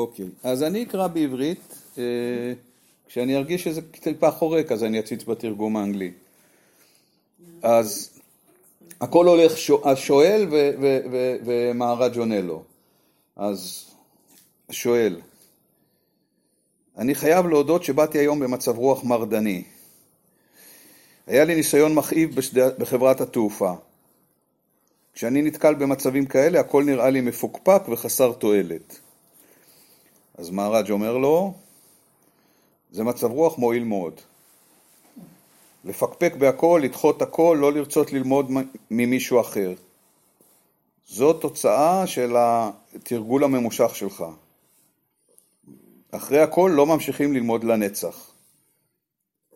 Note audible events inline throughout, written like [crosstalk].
אוקיי, אז אני אקרא בעברית, אה, כשאני ארגיש שזה טיפה חורק אז אני אציץ בתרגום האנגלי. אז הכל הולך השואל ומהר"ל ג'ונלו. אז שואל, אני חייב להודות שבאתי היום במצב רוח מרדני. היה לי ניסיון מכאיב בחברת התעופה. כשאני נתקל במצבים כאלה, הכל נראה לי מפוקפק וחסר תועלת. אז מהראג' אומר לו, זה מצב רוח מועיל מאוד. לפקפק בהכל, לדחות הכל, לא לרצות ללמוד ממישהו אחר. זאת תוצאה של התרגול הממושך שלך. אחרי הכל לא ממשיכים ללמוד לנצח.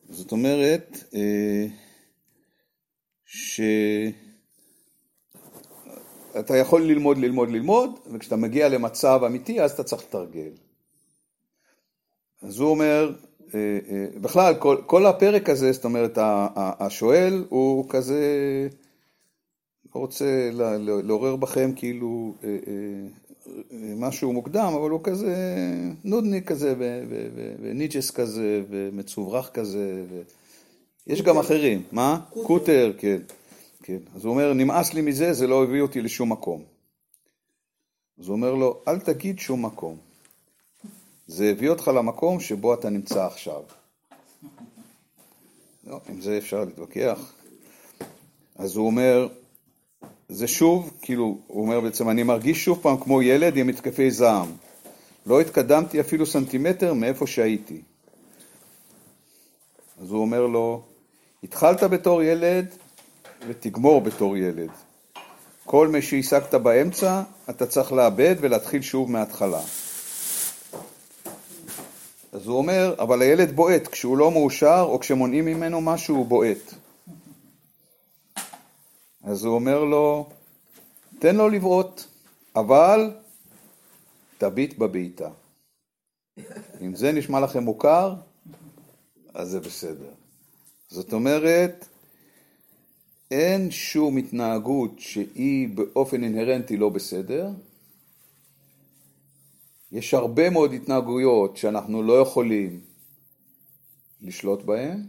זאת אומרת אה, שאתה יכול ללמוד, ללמוד, ללמוד, וכשאתה מגיע למצב אמיתי אז אתה צריך לתרגל. אז הוא אומר, אה, אה, בכלל כל, כל הפרק הזה, זאת אומרת השואל הוא כזה, לא רוצה לעורר בכם כאילו משהו מוקדם, אבל הוא כזה נודניק כזה וניג'ס כזה ומצוברח כזה. ו... יש גם אחרים, מה? קוטר, קוטר כן, כן. אז הוא אומר, נמאס לי מזה, זה לא הביא אותי לשום מקום. אז הוא אומר לו, אל תגיד שום מקום. זה הביא אותך למקום שבו אתה נמצא עכשיו. לא, עם זה אפשר להתווכח. אז הוא אומר, זה שוב, כאילו, הוא אומר בעצם, אני מרגיש שוב פעם כמו ילד עם התקפי זעם. לא התקדמתי אפילו סנטימטר מאיפה שהייתי. אז הוא אומר לו, התחלת בתור ילד ותגמור בתור ילד. כל מה שהשגת באמצע, אתה צריך לאבד ולהתחיל שוב מההתחלה. אז הוא אומר, אבל הילד בועט, כשהוא לא מאושר או כשמונעים ממנו משהו הוא בועט. אז הוא אומר לו, תן לו לבעוט, אבל תביט בבעיטה. אם זה נשמע לכם מוכר, אז זה בסדר. זאת אומרת, אין שום התנהגות שהיא באופן אינהרנטי לא בסדר. יש הרבה מאוד התנהגויות שאנחנו לא יכולים לשלוט בהן,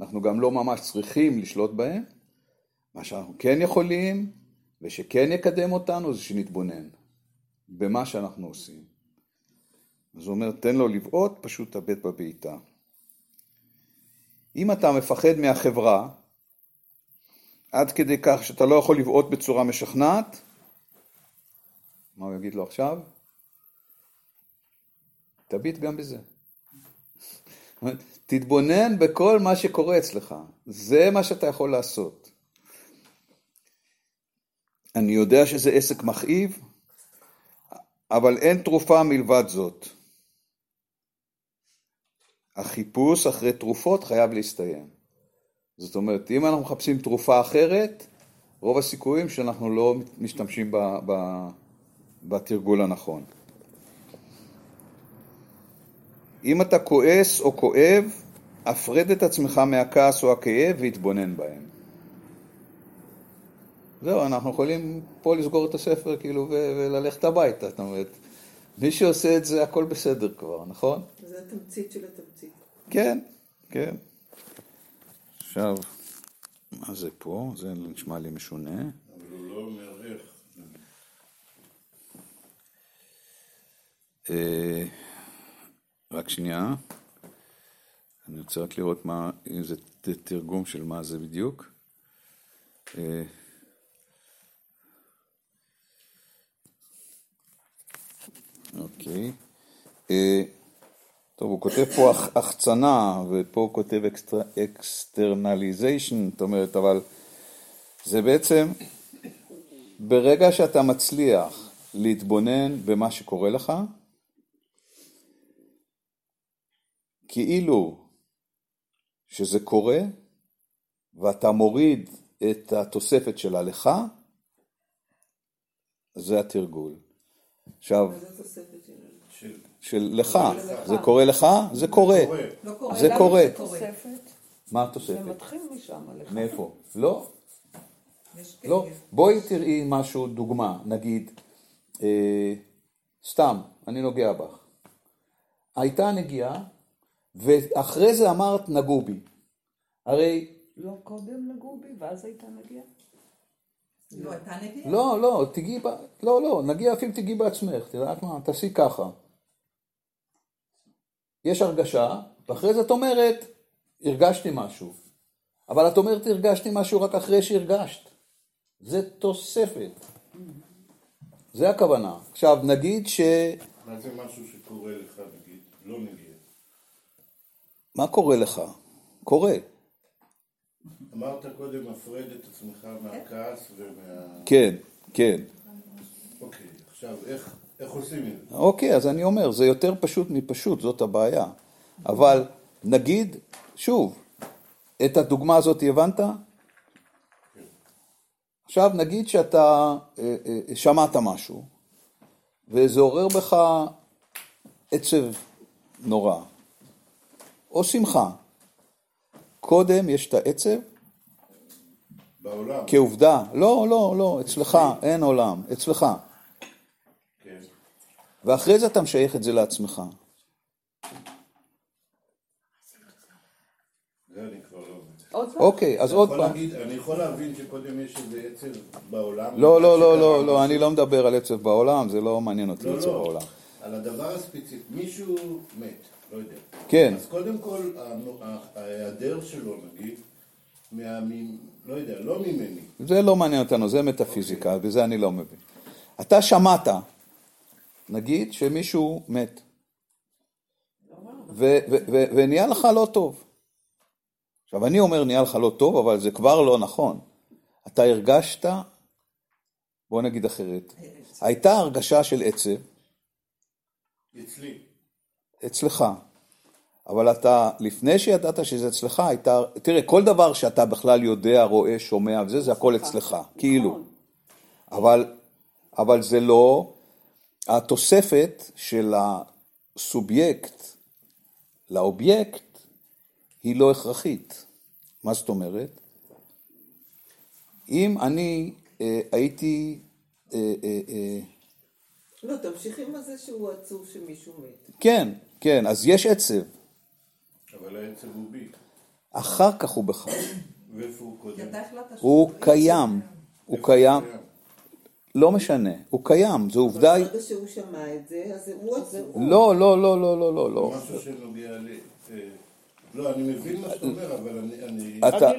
אנחנו גם לא ממש צריכים לשלוט בהן. מה שאנחנו כן יכולים ושכן יקדם אותנו זה שנתבונן במה שאנחנו עושים. אז הוא אומר, תן לו לבעוט, פשוט תאבד בבעיטה. אם אתה מפחד מהחברה, עד כדי כך שאתה לא יכול לבעוט בצורה משכנעת, מה הוא יגיד לו עכשיו? תביט גם בזה. תתבונן בכל מה שקורה אצלך, זה מה שאתה יכול לעשות. אני יודע שזה עסק מכאיב, אבל אין תרופה מלבד זאת. החיפוש אחרי תרופות חייב להסתיים. זאת אומרת, אם אנחנו מחפשים תרופה אחרת, רוב הסיכויים שאנחנו לא משתמשים בתרגול הנכון. אם אתה כועס או כואב, הפרד את עצמך מהכעס או הכאב והתבונן בהם. זהו, אנחנו יכולים פה לסגור את הספר כאילו וללכת הביתה, זאת אומרת, מי שעושה את זה הכל בסדר כבר, נכון? זה התמצית של התמצית. כן, כן. עכשיו, מה זה פה? זה נשמע לי משונה. אבל הוא לא מערך. אה, רק שנייה. אני רוצה רק לראות מה, אם זה תרגום של מה זה בדיוק. אה, אוקיי. אה, טוב, הוא כותב פה החצנה, ופה הוא כותב externalization, זאת אומרת, אבל זה בעצם, ברגע שאתה מצליח להתבונן במה שקורה לך, כאילו שזה קורה, ואתה מוריד את התוספת של הלך, זה התרגול. עכשיו, של לך, זה קורה לך, זה קורה, זה קורה. מה התוספת? זה מתחיל משם. מאיפה? לא. לא. בואי תראי משהו, דוגמה, נגיד, אה, סתם, אני נוגע בך. הייתה נגיעה, ואחרי זה אמרת נגעו בי. הרי, לא קודם נגעו בי, ואז הייתה נגיעה? לא, הייתה נגיעה. לא, לא, תגיעי, ב... לא, לא, נגיע אפילו תגיעי בעצמך, את יודעת מה? תעשי ככה. יש הרגשה, ואחרי זה את אומרת, הרגשתי משהו. אבל את אומרת, הרגשתי משהו רק אחרי שהרגשת. זה תוספת. זה הכוונה. עכשיו, נגיד ש... מה זה משהו שקורה לך, נגיד? לא נגיד. מה קורה לך? קורה. אמרת קודם, מפרד את עצמך מהכעס ומה... כן, כן. אוקיי, עכשיו, איך, איך עושים את זה? אוקיי, אז אני אומר, זה יותר פשוט מפשוט, זאת הבעיה. אבל נגיד, שוב, את הדוגמה הזאת הבנת? עכשיו נגיד שאתה אה, אה, שמעת משהו, וזה עורר בך עצב נורא, או שמחה. קודם יש את העצב בעולם, כעובדה, לא, לא, לא, אצלך אין עולם, אצלך. כן. ואחרי זה אתה משייך את זה לעצמך. זה לא פעם? אוקיי, אז עוד פעם. אני יכול להבין שקודם יש איזה עצב בעולם. לא, לא, לא, לא, לא. אני לא מדבר על עצב בעולם, זה לא מעניין אותי לא, עצב לא, בעולם. על הדבר הספציפי, מישהו מת, לא יודע. כן, אז קודם כל, ההיעדר שלו, נגיד, מה... לא יודע, לא ממני. זה לא מעניין אותנו, זה מטאפיזיקה, וזה אני לא מבין. אתה שמעת, נגיד שמישהו מת, ונהיה לך לא טוב. עכשיו, אני אומר נהיה לך לא טוב, אבל זה כבר לא נכון. אתה הרגשת, בוא נגיד אחרת, הייתה הרגשה של עצב אצלי. אצלך, אבל אתה, לפני שידעת שזה אצלך, הייתה, תראה, כל דבר שאתה בכלל יודע, רואה, שומע וזה, זה הכל אצלך, כאילו. אבל, אבל זה לא, התוספת של הסובייקט לאובייקט היא לא הכרחית. מה זאת אומרת? אם אני אה, הייתי, אה, אה, אה, לא, תמשיך עם הזה שהוא עצוב שמישהו מת. כן, כן, אז יש עצב, אבל העצב הוא בי. אחר כך הוא בך, ואיפה הוא קודם? אתה החלטת הוא קיים, הוא קיים? לא משנה, הוא קיים, זו עובדה, אבל ברגע שהוא שמע את זה, אז הוא עצוב. לא, לא, לא, לא, לא, לא, לא, משהו שנוגע לי. אה, לא, אני מבין מה שאתה אומר, אבל אני... אתה,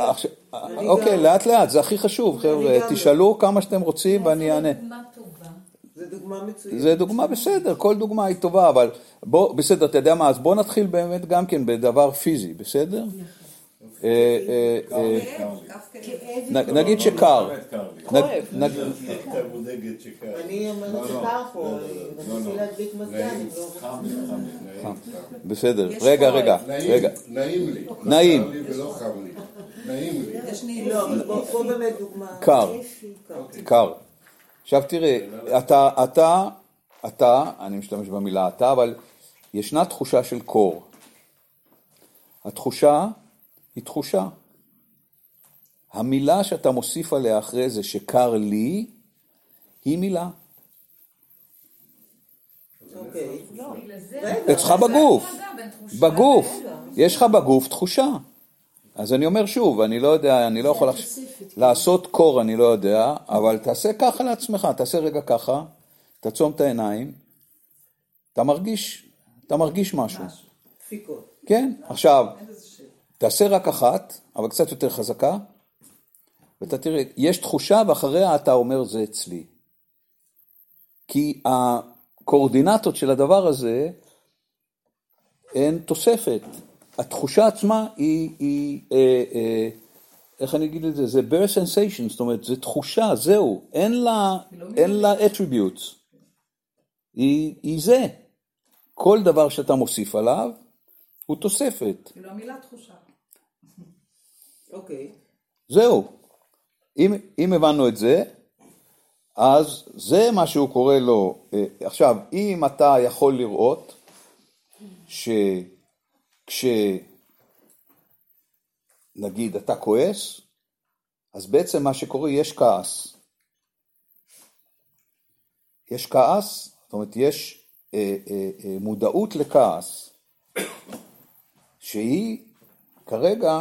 אוקיי, לאט לאט, זה הכי חשוב, חבר'ה, לא. תשאלו כמה שאתם רוצים ואני אענה. דוגמה מצוינת. זה דוגמה בסדר, כל דוגמה היא טובה, אבל בוא, בסדר, אתה יודע מה, אז בוא נתחיל באמת גם כן בדבר פיזי, בסדר? אה, אה, אה. נ- נגיד שקר, לא, בסדר, רגע, רגע, נעים, רגע, נעים לי. נעים. לי. נעים לי. לא. קר. קר. עכשיו תראה, אתה, אתה, אתה, אני משתמש במילה אתה, אבל ישנה תחושה של קור. התחושה היא תחושה. המילה שאתה מוסיף עליה אחרי זה שקר לי, היא מילה. אוקיי. רגע, אצלך בגוף, בגוף. יש לך בגוף תחושה. אז אני אומר שוב, אני לא יודע, אני לא יכול לחש... ספציפית. לעשות קור, אני לא יודע, אבל תעשה ככה לעצמך, תעשה רגע ככה, תעצום את העיניים, אתה מרגיש, אתה מרגיש משהו. דפיקות. כן, עכשיו, תעשה רק אחת, אבל קצת יותר חזקה, ואתה תראה, יש תחושה ואחריה אתה אומר זה אצלי. כי הקואורדינטות של הדבר הזה הן תוספת. התחושה עצמה היא, היא אה, אה, איך אני אגיד את זה? זה bare sensation, זאת אומרת, זה תחושה, זהו, אין לה, אין לה attributes. היא, היא זה. כל דבר שאתה מוסיף עליו הוא תוספת. כאילו המילה תחושה. אוקיי. זהו. אם, אם הבנו את זה, אז זה מה שהוא קורא לו. אה, עכשיו, אם אתה יכול לראות שכש... נגיד אתה כועס, אז בעצם מה שקורה, יש כעס. יש כעס, זאת אומרת, יש אה, אה, אה, מודעות לכעס, שהיא כרגע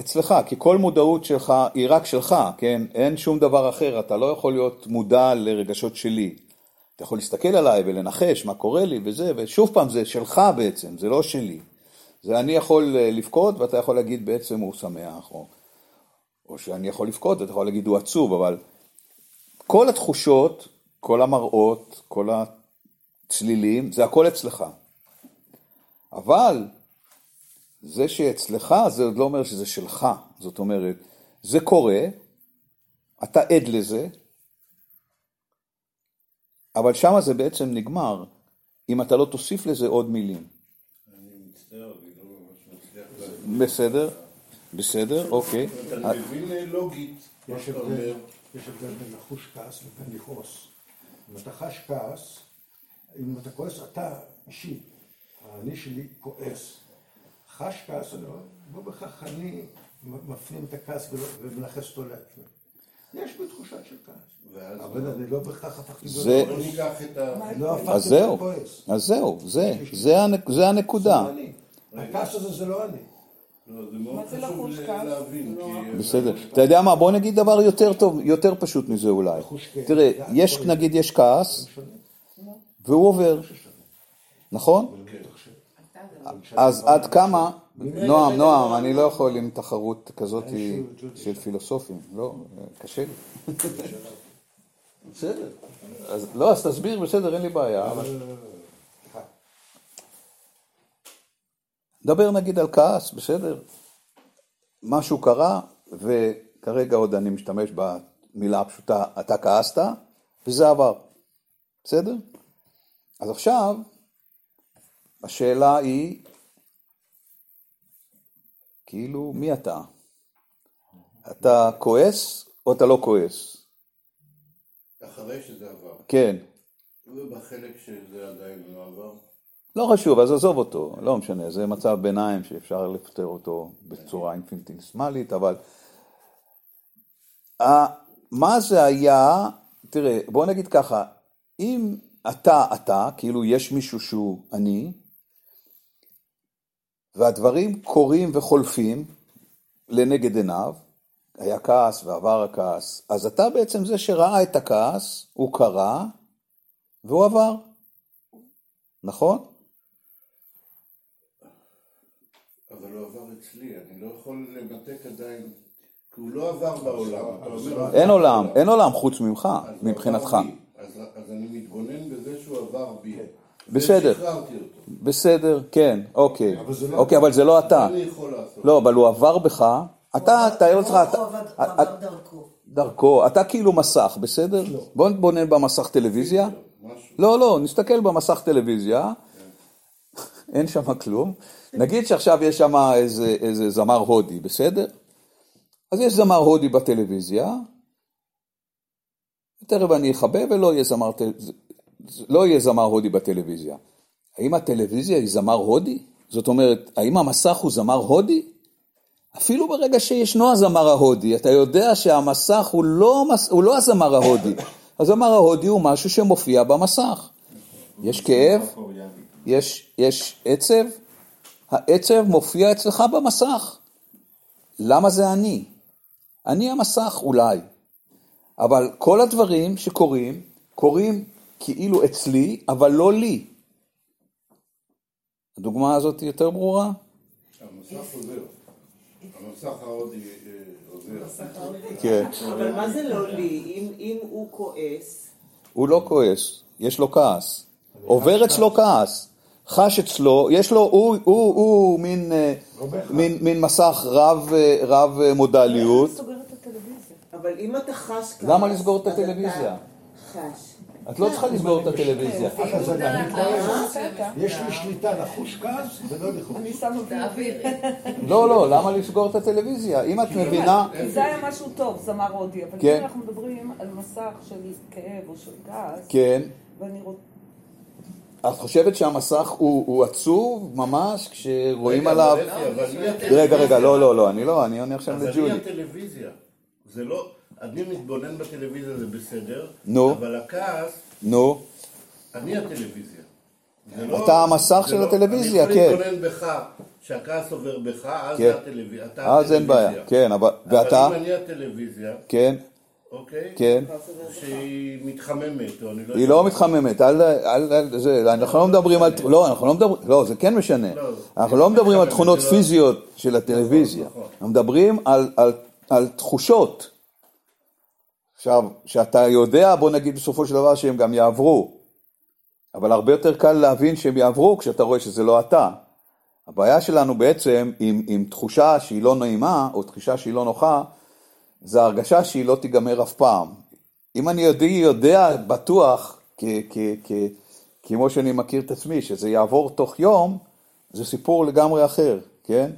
אצלך, כי כל מודעות שלך היא רק שלך, כן? אין שום דבר אחר, אתה לא יכול להיות מודע לרגשות שלי. אתה יכול להסתכל עליי ולנחש מה קורה לי וזה, ושוב פעם, זה שלך בעצם, זה לא שלי. זה אני יכול אה, לבכות ואתה יכול להגיד בעצם הוא שמח, או, או שאני יכול לבכות ואתה יכול להגיד הוא עצוב, אבל כל התחושות, כל המראות, כל הצלילים, זה הכל אצלך. אבל זה שאצלך זה עוד לא אומר שזה שלך, זאת אומרת, זה קורה, אתה עד לזה, אבל שמה זה בעצם נגמר, אם אתה לא תוסיף לזה עוד מילים. אני מצטער, אני לא ממש מצליח. בסדר, בסדר, אוקיי. אני מבין לוגית מה יש שאתה הבדל, אומר. יש הבדל בין לחוש כעס לבין לכעוס. אם אתה חש כעס, אם אתה כועס, אתה אישית, האני שלי כועס. חש כעס, אני לא, בהכרח אני מפנים את הכעס ומנכס אותו לעצמי. יש בי תחושה של כעס, אבל אני לא בהכרח הפכתי להיות זה- בוא ניקח את ה... לא אז זהו, כועס. אז זהו, זה, זה הנק- זה זה הנקודה. לא. הכעס הזה זה לא אני. לא, מה זה לחוש ל- כעס? בסדר. אתה יודע מה, בוא נגיד דבר יותר טוב, יותר פשוט מזה אולי. תראה, זה יש. נגיד יש כעס, והוא עובר, נכון? אז עד כמה, נועם, נועם, אני לא יכול עם תחרות כזאת של פילוסופים, לא, קשה לי. בסדר. לא, אז תסביר, בסדר, אין לי בעיה. אבל- סליחה. דבר נגיד על כעס, בסדר? משהו קרה, וכרגע עוד אני משתמש במילה הפשוטה, אתה כעסת, וזה עבר. בסדר? אז עכשיו, השאלה היא, כאילו, מי אתה? אתה כועס או אתה לא כועס? אחרי שזה עבר. כן. ובחלק שזה עדיין לא עבר. לא חשוב, אז עזוב אותו, לא משנה, זה מצב ביניים שאפשר לפתר אותו בצורה אינפינטיסימלית, אבל מה זה היה, תראה, בוא נגיד ככה, אם אתה אתה, כאילו יש מישהו שהוא אני, והדברים קורים וחולפים לנגד עיניו, היה כעס ועבר הכעס, אז אתה בעצם זה שראה את הכעס, הוא קרה והוא עבר, נכון? אבל לא עבר אצלי, אני לא יכול למתק עדיין, כי הוא לא עבר בעולם. אומר, אין עולם, אין עולם חוץ ממך, הוא מבחינתך. אז אני מתבונן בזה שהוא עבר בי. בסדר. בסדר, כן, אוקיי. אבל זה לא אוקיי, אבל זה לא אתה. מה אני יכול לעשות? לא, אבל הוא עבר בך. אתה, תאר לך, אתה- עבד- הוא אתה- עבר דרכו. דרכו, אתה כאילו מסך, בסדר? בוא נתבונן במסך טלוויזיה. לא, לא, נסתכל במסך טלוויזיה, [laughs] אין שם כלום. נגיד שעכשיו יש שם איזה, איזה זמר הודי, בסדר? אז יש זמר הודי בטלוויזיה, תכף אני אכבה ולא יהיה זמר, טל- לא יהיה זמר הודי בטלוויזיה. האם הטלוויזיה היא זמר הודי? זאת אומרת, האם המסך הוא זמר הודי? אפילו ברגע שישנו הזמר ההודי, אתה יודע שהמסך הוא לא, מס- הוא לא הזמר ההודי. הזמר ההודי הוא משהו שמופיע במסך. יש כאב, יש, יש עצב, העצב מופיע אצלך במסך. למה זה אני? אני המסך אולי, אבל כל הדברים שקורים, קורים כאילו אצלי, אבל לא לי. הדוגמה הזאת היא יותר ברורה? המסך עוזר. המסך ההודי אה, עוזר. כן. אבל מה זה לא לי? אם- אם הוא כועס, הוא לא כועס, יש לו כעס. עובר אצלו כעס. חש אצלו, יש לו, הוא, הוא, הוא מין, אה, מין, מין מסך רב, אה, רב מודליות. סוגר את הטלוויזיה. אבל אם אתה חש כעס... למה לסגור את אז אתה הטלוויזיה? חש. את לא צריכה לסגור את הטלוויזיה. אני. יש לי שליטה לחוש כעס ולא לחוש. אני שמה תעבירי. [laughs] לא, לא, למה לסגור את הטלוויזיה? אם את מבינה... כי זה היה משהו טוב, זמר הודי, אבל כן. אם אנחנו מדברים על מסך של כאב או של כעס, כן. ואני רוצה... את חושבת שהמסך הוא, הוא עצוב ממש כשרואים רגע, עליו... רגע, רגע, לא, לא, לא, אני לא, אני עונה עכשיו אבל היא לג'ולי. הטלוויזיה. זה לא... אני מתבונן בטלוויזיה זה בסדר, נו. אבל הכעס, נו, אני הטלוויזיה. לא- אתה המסך של לא- הטלוויזיה, אני כן. יכול להתבונן בך, שהכעס עובר בך, אז כן. הטלוויזיה. אז אין בעיה. כן, אבל, ואתה? אבל אם אני הטלוויזיה, כן, אוקיי? כן. שהיא מתחממת, או אני לא היא. לא מתחממת, אל, אל, אל, זה, אנחנו לא מדברים על, לא, אנחנו לא מדברים, לא, זה כן משנה. לא, אנחנו לא מדברים על תכונות לא- פיזיות של הטלוויזיה, נכון. אנחנו מדברים על תחושות. עכשיו, שאתה יודע, בוא נגיד בסופו של דבר שהם גם יעברו, אבל הרבה יותר קל להבין שהם יעברו כשאתה רואה שזה לא אתה. הבעיה שלנו בעצם עם, עם תחושה שהיא לא נעימה, או תחושה שהיא לא נוחה, זה הרגשה שהיא לא תיגמר אף פעם. אם אני יודע, יודע בטוח, כ, כ, כ, כמו שאני מכיר את עצמי, שזה יעבור תוך יום, זה סיפור לגמרי אחר, כן?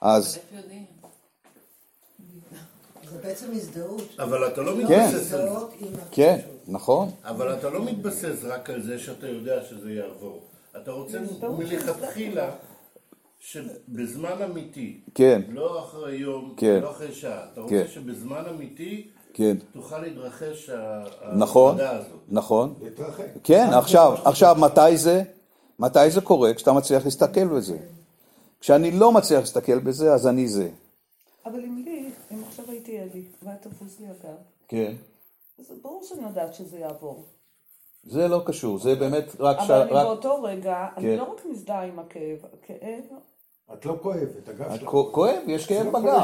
אז איך יודעים? זה בעצם הזדהות. אבל אתה לא כן. מתבסס על זה. כן, נכון, אבל אתה לא מתבסס רק על זה שאתה יודע שזה יעבור. אתה רוצה מלכתחילה שבזמן אמיתי, כן, לא אחרי יום, כן. לא אחרי שעה, אתה כן. רוצה שבזמן אמיתי כן, תוכל להתרחש ה- נכון, ההפרדה הזאת. נכון. להתרחק. כן, עכשיו, עכשיו, מתי זה? מתי זה קורה? כשאתה מצליח להסתכל בזה. כשאני לא מצליח להסתכל בזה, אז אני זה. אבל אם לי, הייתי אלי, והיה תפוס לי הגב, כן. אז ברור שאני יודעת שזה יעבור. זה לא קשור, זה באמת רק... ש- אבל אני רק- באותו רגע, כן. אני לא רק מזדהה עם הכאב, הכאב, את לא כואבת, הגב שלך. כואב, יש כאב לא בגב,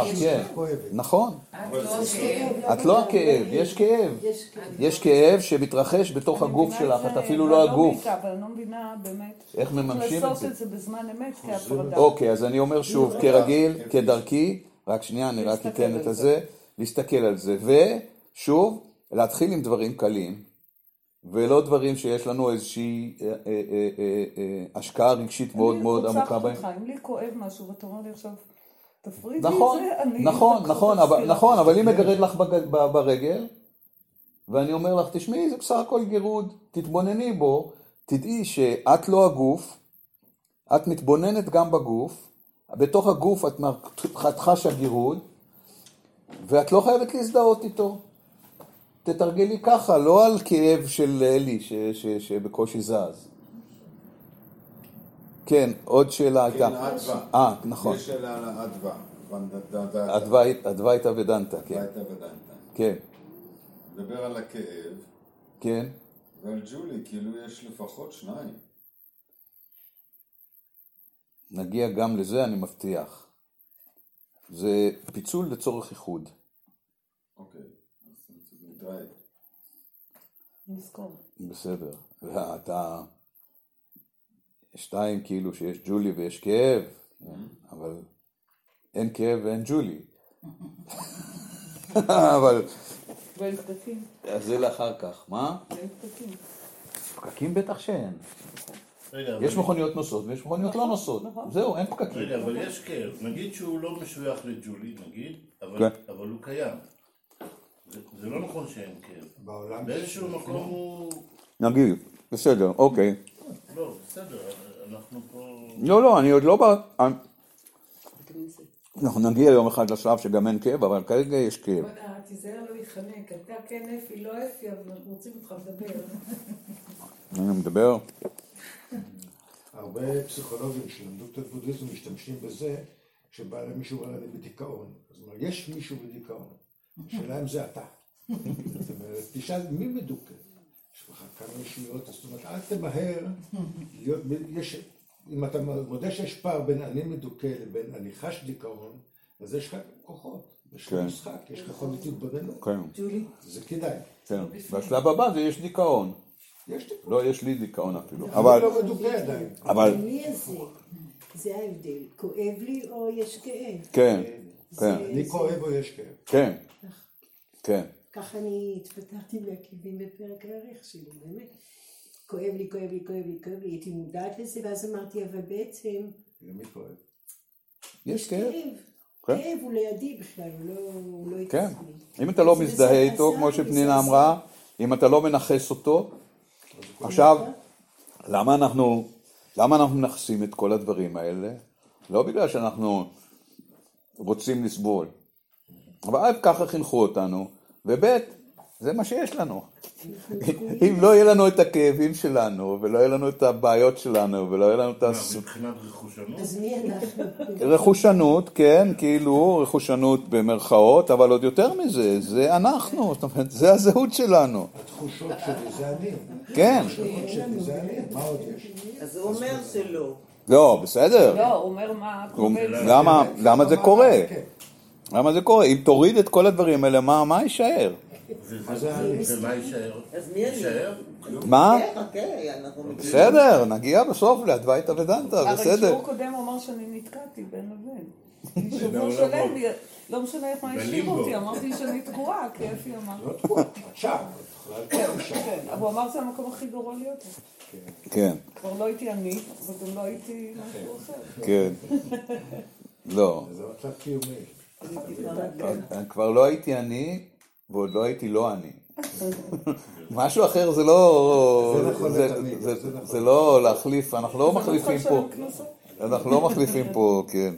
כואב, כן. נכון. את לא כאב. את לא הכאב, יש כאב. יש כאב. יש כאב שמתרחש בתוך הגוף שלך, את אפילו לא הגוף. אבל אני לא מבינה באמת איך מממשים את לעשות זה. את זה בזמן אמת כהפרדה. אוקיי, אז אני אומר שוב, כרגיל, כדרכי, רק שנייה, אני רק אתן את זה. הזה, להסתכל על זה, ושוב, להתחיל עם דברים קלים, ולא דברים שיש לנו איזושהי אה, אה, אה, אה, אה, השקעה רגשית מאוד מאוד אני עמוקה רוצחת בהם. אותך, אם לי כואב משהו ואתה אומר לי עכשיו, תפריד לי את נכון, זה, אני... נכון, נכון, את אבל. נכון, אבל אם מגרד לך בג- ברגל, ואני אומר לך, תשמעי, זה בסך הכל גירוד, תתבונני בו, תדעי שאת לא הגוף, את מתבוננת גם בגוף, בתוך הגוף את חשה גירוד, ואת לא חייבת להזדהות איתו. תתרגלי ככה, לא על כאב של אלי ש- ש- שבקושי זז. כן, עוד שאלה כן, הייתה. אדווה. אה, נכון. יש שאלה על האדווה. אדווה ודנטה, כן. אדווה ודנטה. כן, מדבר על הכאב כן. ועל ג'ולי, כאילו יש לפחות שניים. נגיע גם לזה, אני מבטיח. זה פיצול לצורך איחוד. אוקיי, אז נתראה. נזכור. בסדר. ואתה... שתיים, כאילו שיש ג'ולי ויש כאב, אבל אין כאב ואין ג'ולי. [laughs] אבל ואין פקקים. אז זה לאחר כך. מה? ואין פקקים. פקקים בטח שאין. יש מכוניות נוסעות ויש מכוניות לא נוסעות. נכון. זהו, אין פקקים. רגע, אבל יש כאב. נגיד שהוא לא משוייך לג'ולי, נגיד, אבל כן. אבל הוא קיים. זה- זה לא נכון שאין כאב. בעולם באיזשהו מקום הוא... נגיד, בסדר, אוקיי. לא, בסדר, אנחנו פה... לא, לא, אני עוד לא בא... אנחנו נגיע יום אחד לשלב שגם אין כאב, אבל כרגע יש כאב. תיזהר לא להתחנק, אתה כן אפי, לא אפי, אבל אנחנו רוצים אותך לדבר. אני מדבר. הרבה פסיכולוגים שלמדו את הבודהיזם משתמשים בזה כשבא למישהו בא להם בדיכאון. זאת אומרת, יש מישהו בדיכאון, השאלה אם זה אתה. זאת אומרת, תשאל מי מדוכא. יש לך כמה ישויות, זאת אומרת, אל תמהר יש, אם אתה מודה שיש פער בין אני מדוכא לבין אני חש דיכאון, אז יש לך כוחות, יש לך כן. משחק, יש לך יכולת התבוננות. כן, זה כדאי. כן. והשלב הבא זה יש דיכאון. לא, יש לי דיכאון אפילו. אבל אבל, לא? זה ההבדל. כואב לי או יש כאב? כן, כן, אני כואב או יש כאב. כן, כן. ככה אני התפתחתי מהכאבים בפרק הערך שלי, באמת. כואב לי, כואב לי, כואב לי, כואב לי, הייתי מודעת לזה, ואז אמרתי, אבל בעצם, למי כואב? יש כאב. כאב, כן. כאב הוא לידי בכלל, הוא לא, לא כן. אם אתה לא מזדהה איתו, כמו שפנינה. אמרה, אם אתה לא מנכס אותו, עכשיו, למה אנחנו, למה אנחנו מנכסים את כל הדברים האלה? לא בגלל שאנחנו רוצים לסבול, אבל א', ככה חינכו אותנו, וב' זה מה שיש לנו. אם לא יהיה לנו את הכאבים שלנו, ולא יהיה לנו את הבעיות שלנו, ולא יהיה לנו את הס... מבחינת רכושנות? אז מי אנחנו? רכושנות, כן, כאילו, רכושנות במרכאות, אבל עוד יותר מזה, זה אנחנו, זאת אומרת, זה הזהות שלנו. התחושות שלי זה אני. כן. התחושות שלי זה אני. מה עוד יש? אז הוא אומר שלא. לא, בסדר. לא, הוא אומר מה. למה למה זה קורה? כן. למה זה קורה? אם תוריד את כל הדברים האלה, מה מה יישאר? מה? בסדר, נגיע בסוף לאדווייתא ודנתא, הרי בסדר. שיעור קודם הוא אמר שאני נתקעתי בין לבין. [laughs] שבוע שלם, לא משנה איך מה השאיר בלימבו. אותי, אמרתי שאני תקועה, כי אפי אמר. לא תקוע, את שם. את יכולה להיות שם. כן, אבל הוא אמר שזה המקום הכי גרוע להיות. כן, כבר לא הייתי אני, אבל גם לא הייתי משהו אחר. כן. לא, זה מצב קיומי. אני כבר לא הייתי אני, ועוד לא הייתי לא אני. [laughs] משהו אחר זה לא... זה נכון נכון. לא להחליף, אנחנו לא מחליפים צריך פה. אנחנו לא מחליפים פה, כן.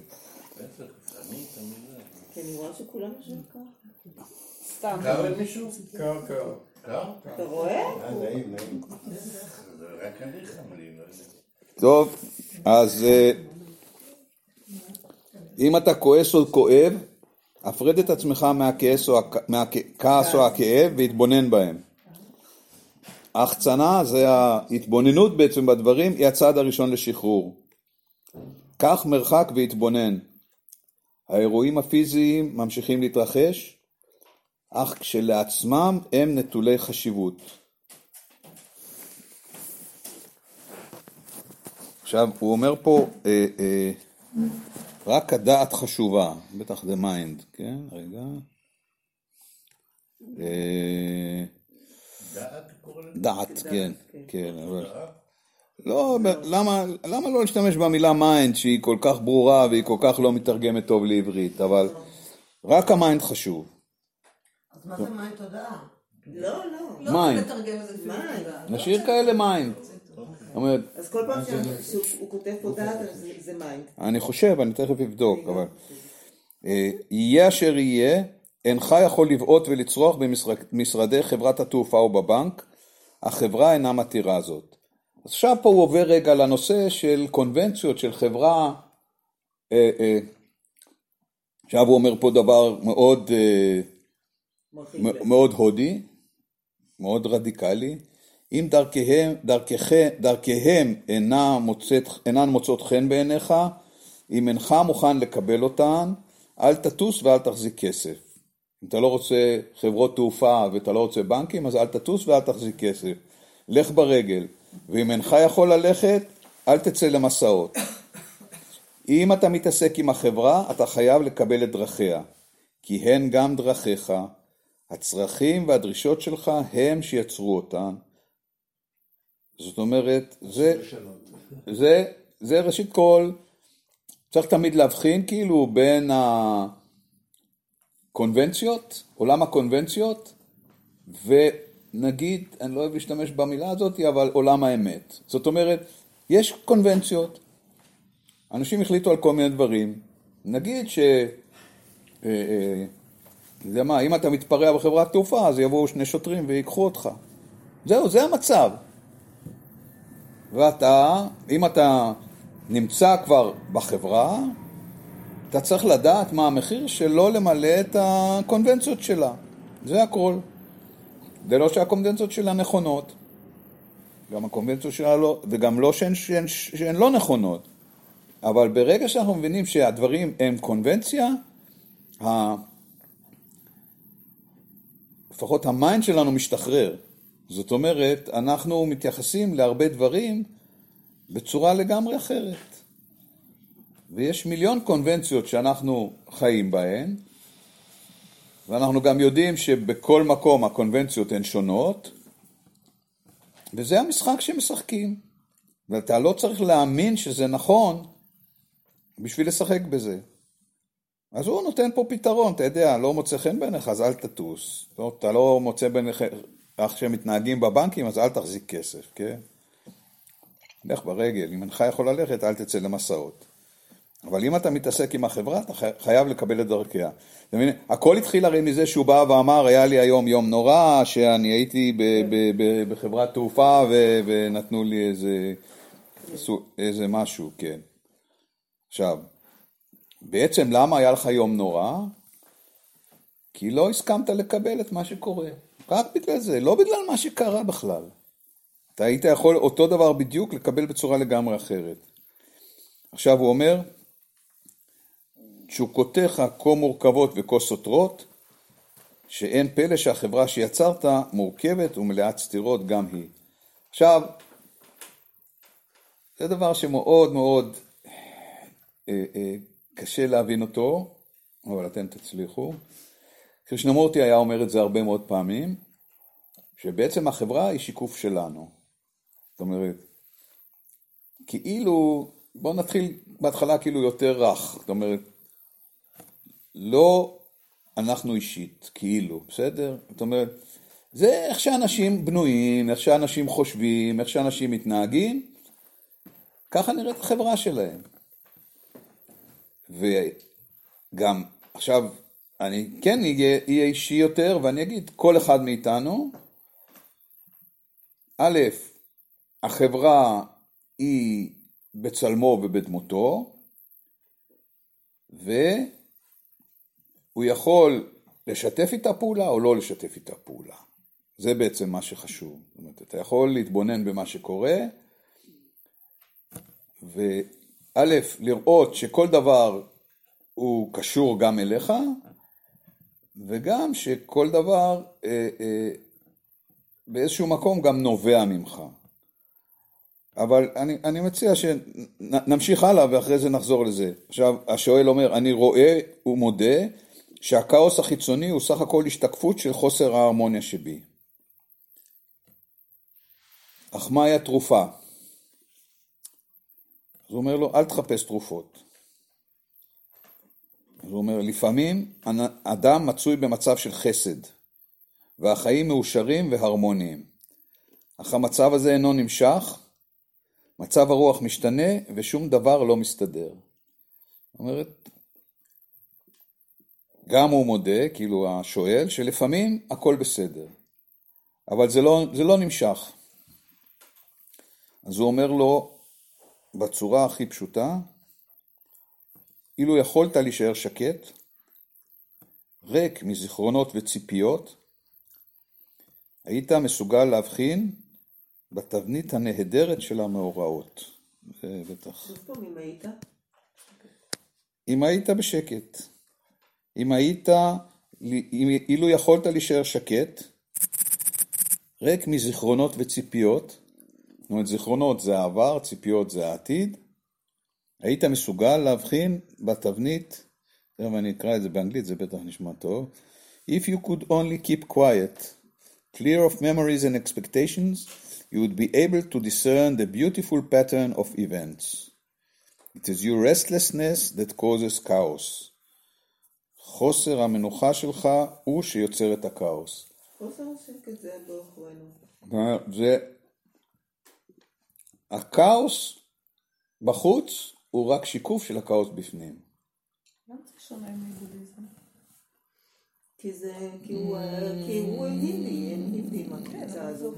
כי אני רואה שכולם יושבים ככה. סתם. קר למישהו? קר, קר. קר? אתה רואה? נעים, נעים. זה רק אני חם לי, לא יודע. טוב, אז אה, אם אתה כועס או כואב, הפרד את עצמך מהכעס או הכ- מהכעס או הכאב והתבונן בהם. ההחצנה זה ההתבוננות בעצם בדברים, היא הצעד הראשון לשחרור. קח מרחק והתבונן. האירועים הפיזיים ממשיכים להתרחש, אך כשלעצמם הם נטולי חשיבות. עכשיו, הוא אומר פה, אה, אה, רק הדעת חשובה, בטח the mind, כן? רגע. אה, דעת? דעת, כן, כן, אבל... לא, למה, למה לא להשתמש במילה mind שהיא כל כך ברורה והיא כל כך לא מתרגמת טוב לעברית, אבל רק ה mind חשוב. אז מה זה מים תודעה? לא, לא. לא זה מים. תודעה. נשאיר כאלה mind. אומרת, אז כל פעם שהוא- כותב פה דעת, זה- mind. אני חושב, אני תכף אבדוק, אבל... אה, יהיה אשר יהיה, אינך יכול לבעוט ולצרוח במשרדי חברת התעופה או בבנק, החברה אינה מתירה זאת. אז עכשיו פה הוא עובר רגע לנושא של קונבנציות של חברה, אה, אה, עכשיו הוא אומר פה דבר מאוד, אה. מאוד הודי, מאוד רדיקלי, אם דרכיהם, דרכיכם, דרכיהם אינה מוצאת, אינן מוצאות חן בעיניך, אם אינך מוכן לקבל אותן, אל תטוס ואל תחזיק כסף. אם אתה לא רוצה חברות תעופה ואתה לא רוצה בנקים, אז אל תטוס ואל תחזיק כסף. לך ברגל, ואם אינך יכול ללכת, אל תצא למסעות. אם אתה מתעסק עם החברה, אתה חייב לקבל את דרכיה, כי הן גם דרכיך, הצרכים והדרישות שלך הם שיצרו אותן. זאת אומרת, זה, זה, זה ראשית כל, צריך תמיד להבחין כאילו בין הקונבנציות, עולם הקונבנציות, ונגיד, אני לא אוהב להשתמש במילה הזאת, אבל עולם האמת. זאת אומרת, יש קונבנציות, אנשים החליטו על כל מיני דברים, נגיד ש... אה, אה, יודע מה, אם אתה מתפרע בחברת תעופה, אז יבואו שני שוטרים ויקחו אותך. זהו, זה המצב. ואתה, אם אתה נמצא כבר בחברה, אתה צריך לדעת מה המחיר של לא למלא את הקונבנציות שלה. זה הכל. זה לא שהקונבנציות שלה נכונות. גם הקונבנציות שלה לא, וגם לא שהן, שהן, שהן לא נכונות. אבל ברגע שאנחנו מבינים שהדברים הם קונבנציה. לפחות ה mind שלנו משתחרר. זאת אומרת, אנחנו מתייחסים להרבה דברים בצורה לגמרי אחרת. ויש מיליון קונבנציות שאנחנו חיים בהן, ואנחנו גם יודעים שבכל מקום הקונבנציות הן שונות, וזה המשחק שמשחקים. ואתה לא צריך להאמין שזה נכון בשביל לשחק בזה. אז הוא נותן פה פתרון, אתה יודע, לא מוצא חן בעיניך, אז אל תטוס. לא, אתה לא מוצא בעיניך איך שהם מתנהגים בבנקים, אז אל תחזיק כסף, כן? לך ברגל, אם אינך יכול ללכת, אל תצא למסעות. אבל אם אתה מתעסק עם החברה, אתה חי- חייב לקבל את דרכיה. אתה מבין? הכל התחיל הרי מזה שהוא בא ואמר, היה לי היום יום נורא, שאני הייתי בחברת תעופה ונתנו לי איזה, איזה משהו, כן. עכשיו, בעצם למה היה לך יום נורא? כי לא הסכמת לקבל את מה שקורה. רק בגלל זה, לא בגלל מה שקרה בכלל. אתה היית יכול אותו דבר בדיוק לקבל בצורה לגמרי אחרת. עכשיו הוא אומר, תשוקותיך כה מורכבות וכה סותרות, שאין פלא שהחברה שיצרת מורכבת ומלאת סתירות גם היא. עכשיו, זה דבר שמאוד מאוד אה, אה, קשה להבין אותו, אבל אתם תצליחו. קרישנמורטי היה אומר את זה הרבה מאוד פעמים, שבעצם החברה היא שיקוף שלנו. זאת אומרת, כאילו, בואו נתחיל בהתחלה כאילו יותר רך, זאת אומרת, לא אנחנו אישית, כאילו, בסדר? זאת אומרת, זה איך שאנשים בנויים, איך שאנשים חושבים, איך שאנשים מתנהגים, ככה נראית החברה שלהם. וגם, עכשיו, אני כן אהיה, אישי יותר, ואני אגיד, כל אחד מאיתנו, א', החברה היא בצלמו ובדמותו, והוא יכול לשתף איתה פעולה או לא לשתף איתה פעולה. זה בעצם מה שחשוב. זאת אומרת, אתה יכול להתבונן במה שקורה, וא', לראות שכל דבר הוא קשור גם אליך, וגם שכל דבר אה, אה, באיזשהו מקום גם נובע ממך. אבל אני, אני מציע שנמשיך הלאה ואחרי זה נחזור לזה. עכשיו, השואל אומר, אני רואה ומודה שהכאוס החיצוני הוא סך הכל השתקפות של חוסר ההרמוניה שבי. אך מהי התרופה? אז הוא אומר לו, אל תחפש תרופות. הוא אומר, לפעמים אדם מצוי במצב של חסד, והחיים מאושרים והרמוניים. אך המצב הזה אינו נמשך, מצב הרוח משתנה ושום דבר לא מסתדר. זאת אומרת, גם הוא מודה, כאילו השואל, שלפעמים הכל בסדר, אבל זה לא, זה לא נמשך. אז הוא אומר לו בצורה הכי פשוטה, אילו יכולת להישאר שקט, ריק מזיכרונות וציפיות, היית מסוגל להבחין בתבנית הנהדרת של המאורעות. זה בטח. עוד פעם, אם היית? אם היית בשקט, אם היית, אילו יכולת להישאר שקט, ריק מזיכרונות וציפיות, זאת אומרת זיכרונות זה העבר, ציפיות זה העתיד, היית מסוגל להבחין בתבנית, תכף אני אקרא את זה באנגלית, זה בטח נשמע טוב, If you could only keep quiet, clear of memories and expectations, you would be able to discern the beautiful pattern of events. It is your restlessness that causes chaos. חוסר המנוחה שלך הוא שיוצר את הכאוס. חוסר השקט זה בעוכרינו. זה... הכאוס בחוץ הוא רק שיקוף של הכאוס בפנים. למה זה שונה מבודהיזם? כי זה, כי הוא, כי הוא הידי, הם הידים הקבוצה הזאת.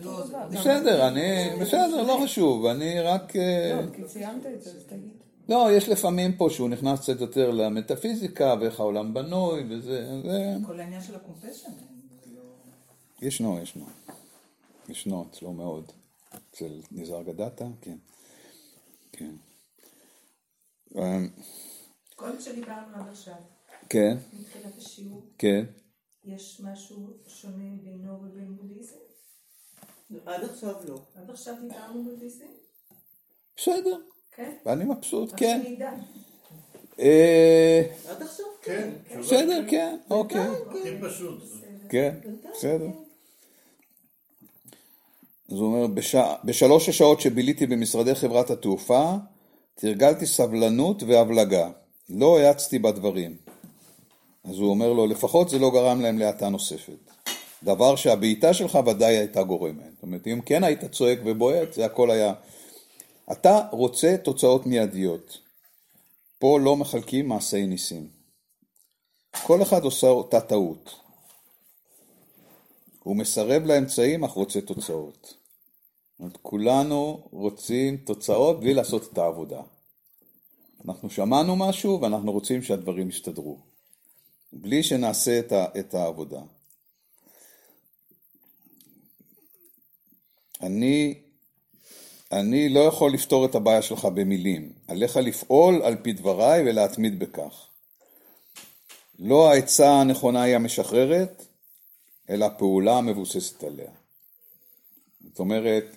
בסדר, אני, בסדר, לא חשוב, אני רק... אה, לא, כי ציינת את זה, אז תגיד. לא, יש לפעמים פה שהוא נכנס קצת יותר למטאפיזיקה ואיך העולם בנוי וזה, זה... כל העניין של הקומפשן. ישנו, ישנו. ישנו אצלו מאוד. אצל ניזהר גדתה, כן. כן. כל מה שדיברנו עד עכשיו, כן, מתחילת השיעור, כן. יש משהו שונה בינו ובין בודהיזם? עד עכשיו לא. עד עכשיו דיברנו בודהיזם? בסדר, כן? ואני מבסוט, כן. אה, עד עכשיו כן, בסדר, כן, אוקיי. הכי פשוט. כן, בסדר. אז הוא אומר, "בש- בשלוש השעות שביליתי במשרדי חברת התעופה, תרגלתי סבלנות והבלגה. לא האצתי בדברים. אז הוא אומר לו, לפחות זה לא גרם להם להאטה נוספת. דבר שהבעיטה שלך ודאי הייתה גורמת. זאת אומרת, אם כן היית צועק ובועט, זה הכל היה... אתה רוצה תוצאות מיידיות. פה לא מחלקים מעשי ניסים. כל אחד עושה אותה טעות. הוא מסרב לאמצעים אך רוצה תוצאות. אומרת, כולנו רוצים תוצאות בלי לעשות את העבודה. אנחנו שמענו משהו ואנחנו רוצים שהדברים יסתדרו. בלי שנעשה את, ה, את העבודה. אני, אני לא יכול לפתור את הבעיה שלך במילים. עליך לפעול על פי דבריי ולהתמיד בכך. לא העצה הנכונה היא המשחררת, אלא הפעולה המבוססת עליה. זאת אומרת,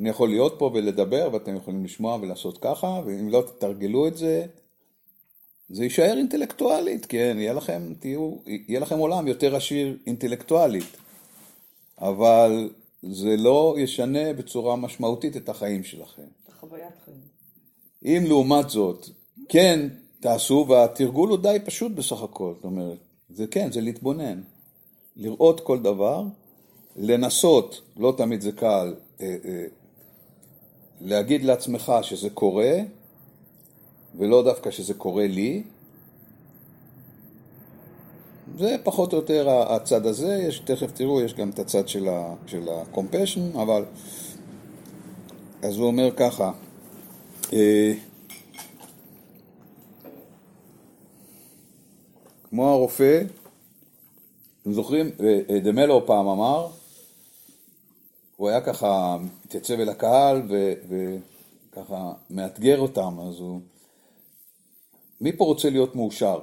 אני יכול להיות פה ולדבר ואתם יכולים לשמוע ולעשות ככה, ואם לא תתרגלו את זה, זה יישאר אינטלקטואלית, כן, יהיה לכם, תהיו, יהיה לכם עולם יותר עשיר אינטלקטואלית, אבל זה לא ישנה בצורה משמעותית את החיים שלכם. את החוויית חיים. אם לעומת זאת, כן תעשו, והתרגול הוא די פשוט בסך הכל, זאת אומרת, זה כן, זה להתבונן, לראות כל דבר, לנסות, לא תמיד זה קל, אה, אה, להגיד לעצמך שזה קורה, ולא דווקא שזה קורה לי. זה פחות או יותר הצד הזה, יש, תכף תראו, יש גם את הצד של ה-compassion, אבל... אז הוא אומר ככה, אה, כמו הרופא, אתם זוכרים, אה, דמלו פעם אמר, הוא היה ככה מתייצב אל הקהל וככה מאתגר אותם, אז הוא... מי פה רוצה להיות מאושר?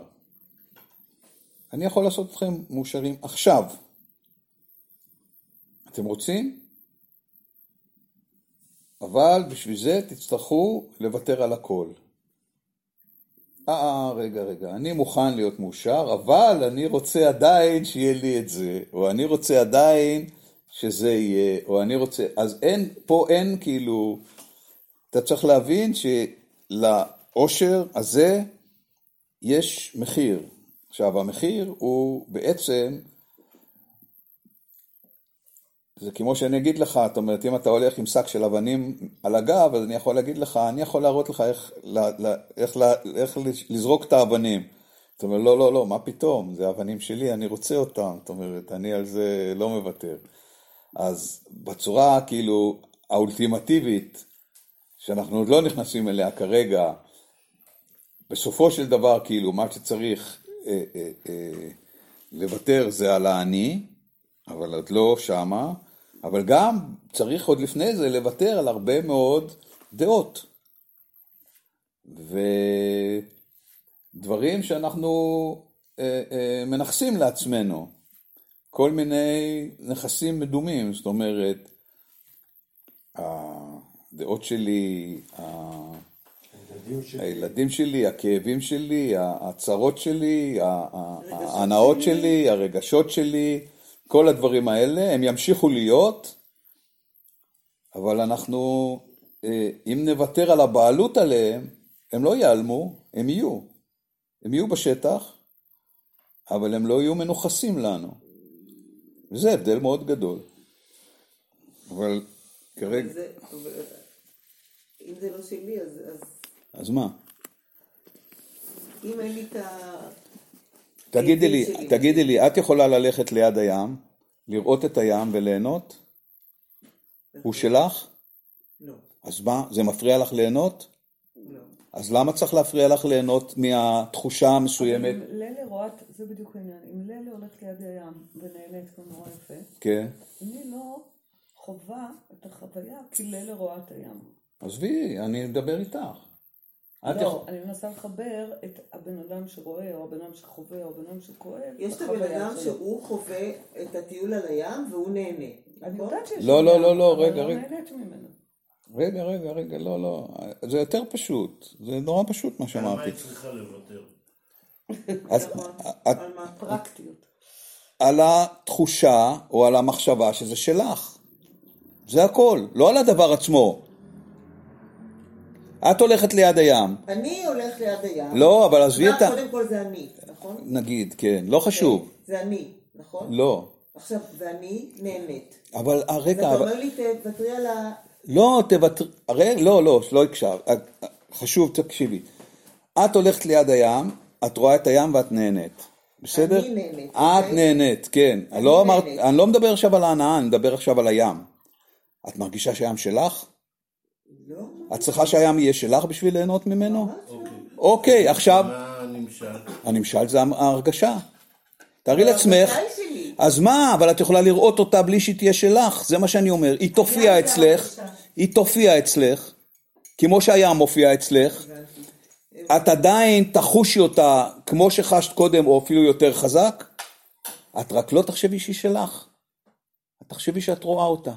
אני יכול לעשות אתכם מאושרים עכשיו. אתם רוצים? אבל בשביל זה תצטרכו לוותר על הכל. אה, רגע, רגע, אני מוכן להיות מאושר, אבל אני רוצה עדיין שיהיה לי את זה, או אני רוצה עדיין שזה יהיה, או אני רוצה, אז אין, פה אין כאילו, אתה צריך להבין שלאושר הזה יש מחיר. עכשיו, המחיר הוא בעצם, זה כמו שאני אגיד לך, זאת אומרת, אם אתה הולך עם שק של אבנים על הגב, אז אני יכול להגיד לך, אני יכול להראות לך איך, איך, איך, איך לזרוק את האבנים. זאת אומרת, לא, לא, לא, מה פתאום, זה אבנים שלי, אני רוצה אותם, זאת אומרת, אני על זה לא מוותר. אז בצורה כאילו האולטימטיבית, שאנחנו עוד לא נכנסים אליה כרגע, בסופו של דבר כאילו מה שצריך אה, אה, אה, לוותר זה על האני, אבל עוד לא שמה, אבל גם צריך עוד לפני זה לוותר על הרבה מאוד דעות. ודברים שאנחנו אה, אה, מנכסים לעצמנו. כל מיני נכסים מדומים, זאת אומרת, הדעות שלי, הילדים שלי, הכאבים שלי, הצרות שלי, ההנאות שלי, הרגשות שלי, כל הדברים האלה, הם ימשיכו להיות, אבל אנחנו, אה, אם נוותר על הבעלות עליהם, הם לא ייעלמו, הם יהיו. הם יהיו בשטח, אבל הם לא יהיו מנוכסים לנו. וזה הבדל מאוד גדול. אבל כרגע... אם זה לא שלי, אז... אז מה? אם אין לי את ה... תגידי לי, תגידי לי, את יכולה ללכת ליד הים, לראות את הים וליהנות? הוא שלך? לא. אז מה, זה מפריע לך ליהנות? אז למה צריך להפריע לך ליהנות מהתחושה המסוימת? אם ללה רואה, זה בדיוק העניין, אם ללה הולכת ליד הים ונהנית כמו נורא יפה, כן. אני לא חווה את החוויה כי ללה רואה את הים. עזבי, אני מדבר איתך. את לא, יכול- אני מנסה לחבר את הבן אדם שרואה, או הבן אדם שחווה, או הבן אדם שכואב, יש את הבן אדם. שהוא חווה את הטיול על הים והוא נהנה. אני נכון? יודעת שיש לא, לא, לא, לא, רגע, לא רגע. רגע, רגע, רגע, לא, לא. זה יותר פשוט. זה נורא פשוט מה על מה שאמרתי. היא צריכה לוותר? אז על מה? פרקטיות. על התחושה או על המחשבה שזה שלך. זה הכל, לא על הדבר עצמו. את הולכת ליד הים. אני הולך ליד הים. לא, אבל עזבי את ה... קודם כל זה אני, נכון? נגיד, כן, לא חשוב. זה אני, נכון? לא. עכשיו, ואני נהנית. אבל אז הרגע, אתה אבל... אומר לי, תוותרי על ה... לא, תוותר... הרי, לא, לא, לא הקשב. חשוב, תקשיבי. את הולכת ליד הים, את רואה את הים ואת נהנית. בסדר? אני נהנית, את אוקיי? נהנית, כן. אני לא אמרת, נהנית. אני לא מדבר עכשיו על ההנאה, אני מדבר עכשיו על הים. את מרגישה שהים שלך? לא. את צריכה שהים יהיה שלך בשביל ליהנות ממנו? אוקיי, עכשיו, מה הנמשל? הנמשל זה ההרגשה. תארי לעצמך. אז מה, אבל את יכולה לראות אותה בלי שהיא תהיה שלך, זה מה שאני אומר. היא תופיע אצלך, היא תופיע אצלך, כמו שהים מופיע אצלך, את עדיין תחושי אותה כמו שחשת קודם, או אפילו יותר חזק, את רק לא תחשבי שהיא שלך. את תחשבי שאת רואה אותה.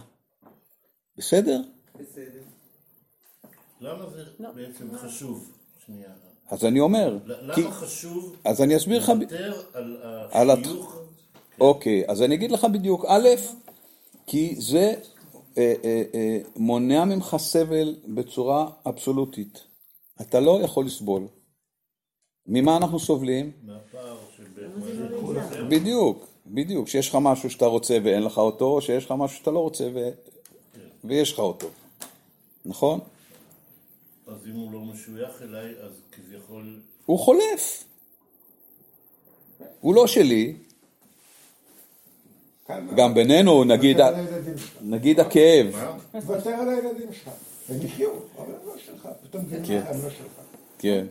בסדר? בסדר. למה זה בעצם חשוב? שנייה. אז אני אומר, כי... למה חשוב אז אני אסביר לך... לוותר על על הת- החיוך? אוקיי, אז אני אגיד לך בדיוק, א', כי זה מונע ממך סבל בצורה אבסולוטית. אתה לא יכול לסבול. ממה אנחנו סובלים? מהפער שבין... בדיוק, בדיוק. שיש לך משהו שאתה רוצה ואין לך אותו, או שיש לך משהו שאתה לא רוצה ו... ויש לך אותו. נכון? אז אם הוא לא משוייך אליי, אז כביכול... הוא חולף. הוא לא שלי. גם בינינו, נגיד. נגיד הכאב. תוותר על הילדים שלך. הם יחיו, אבל הם לא שלך. פתאום זה כן. הם לא שלך. כן,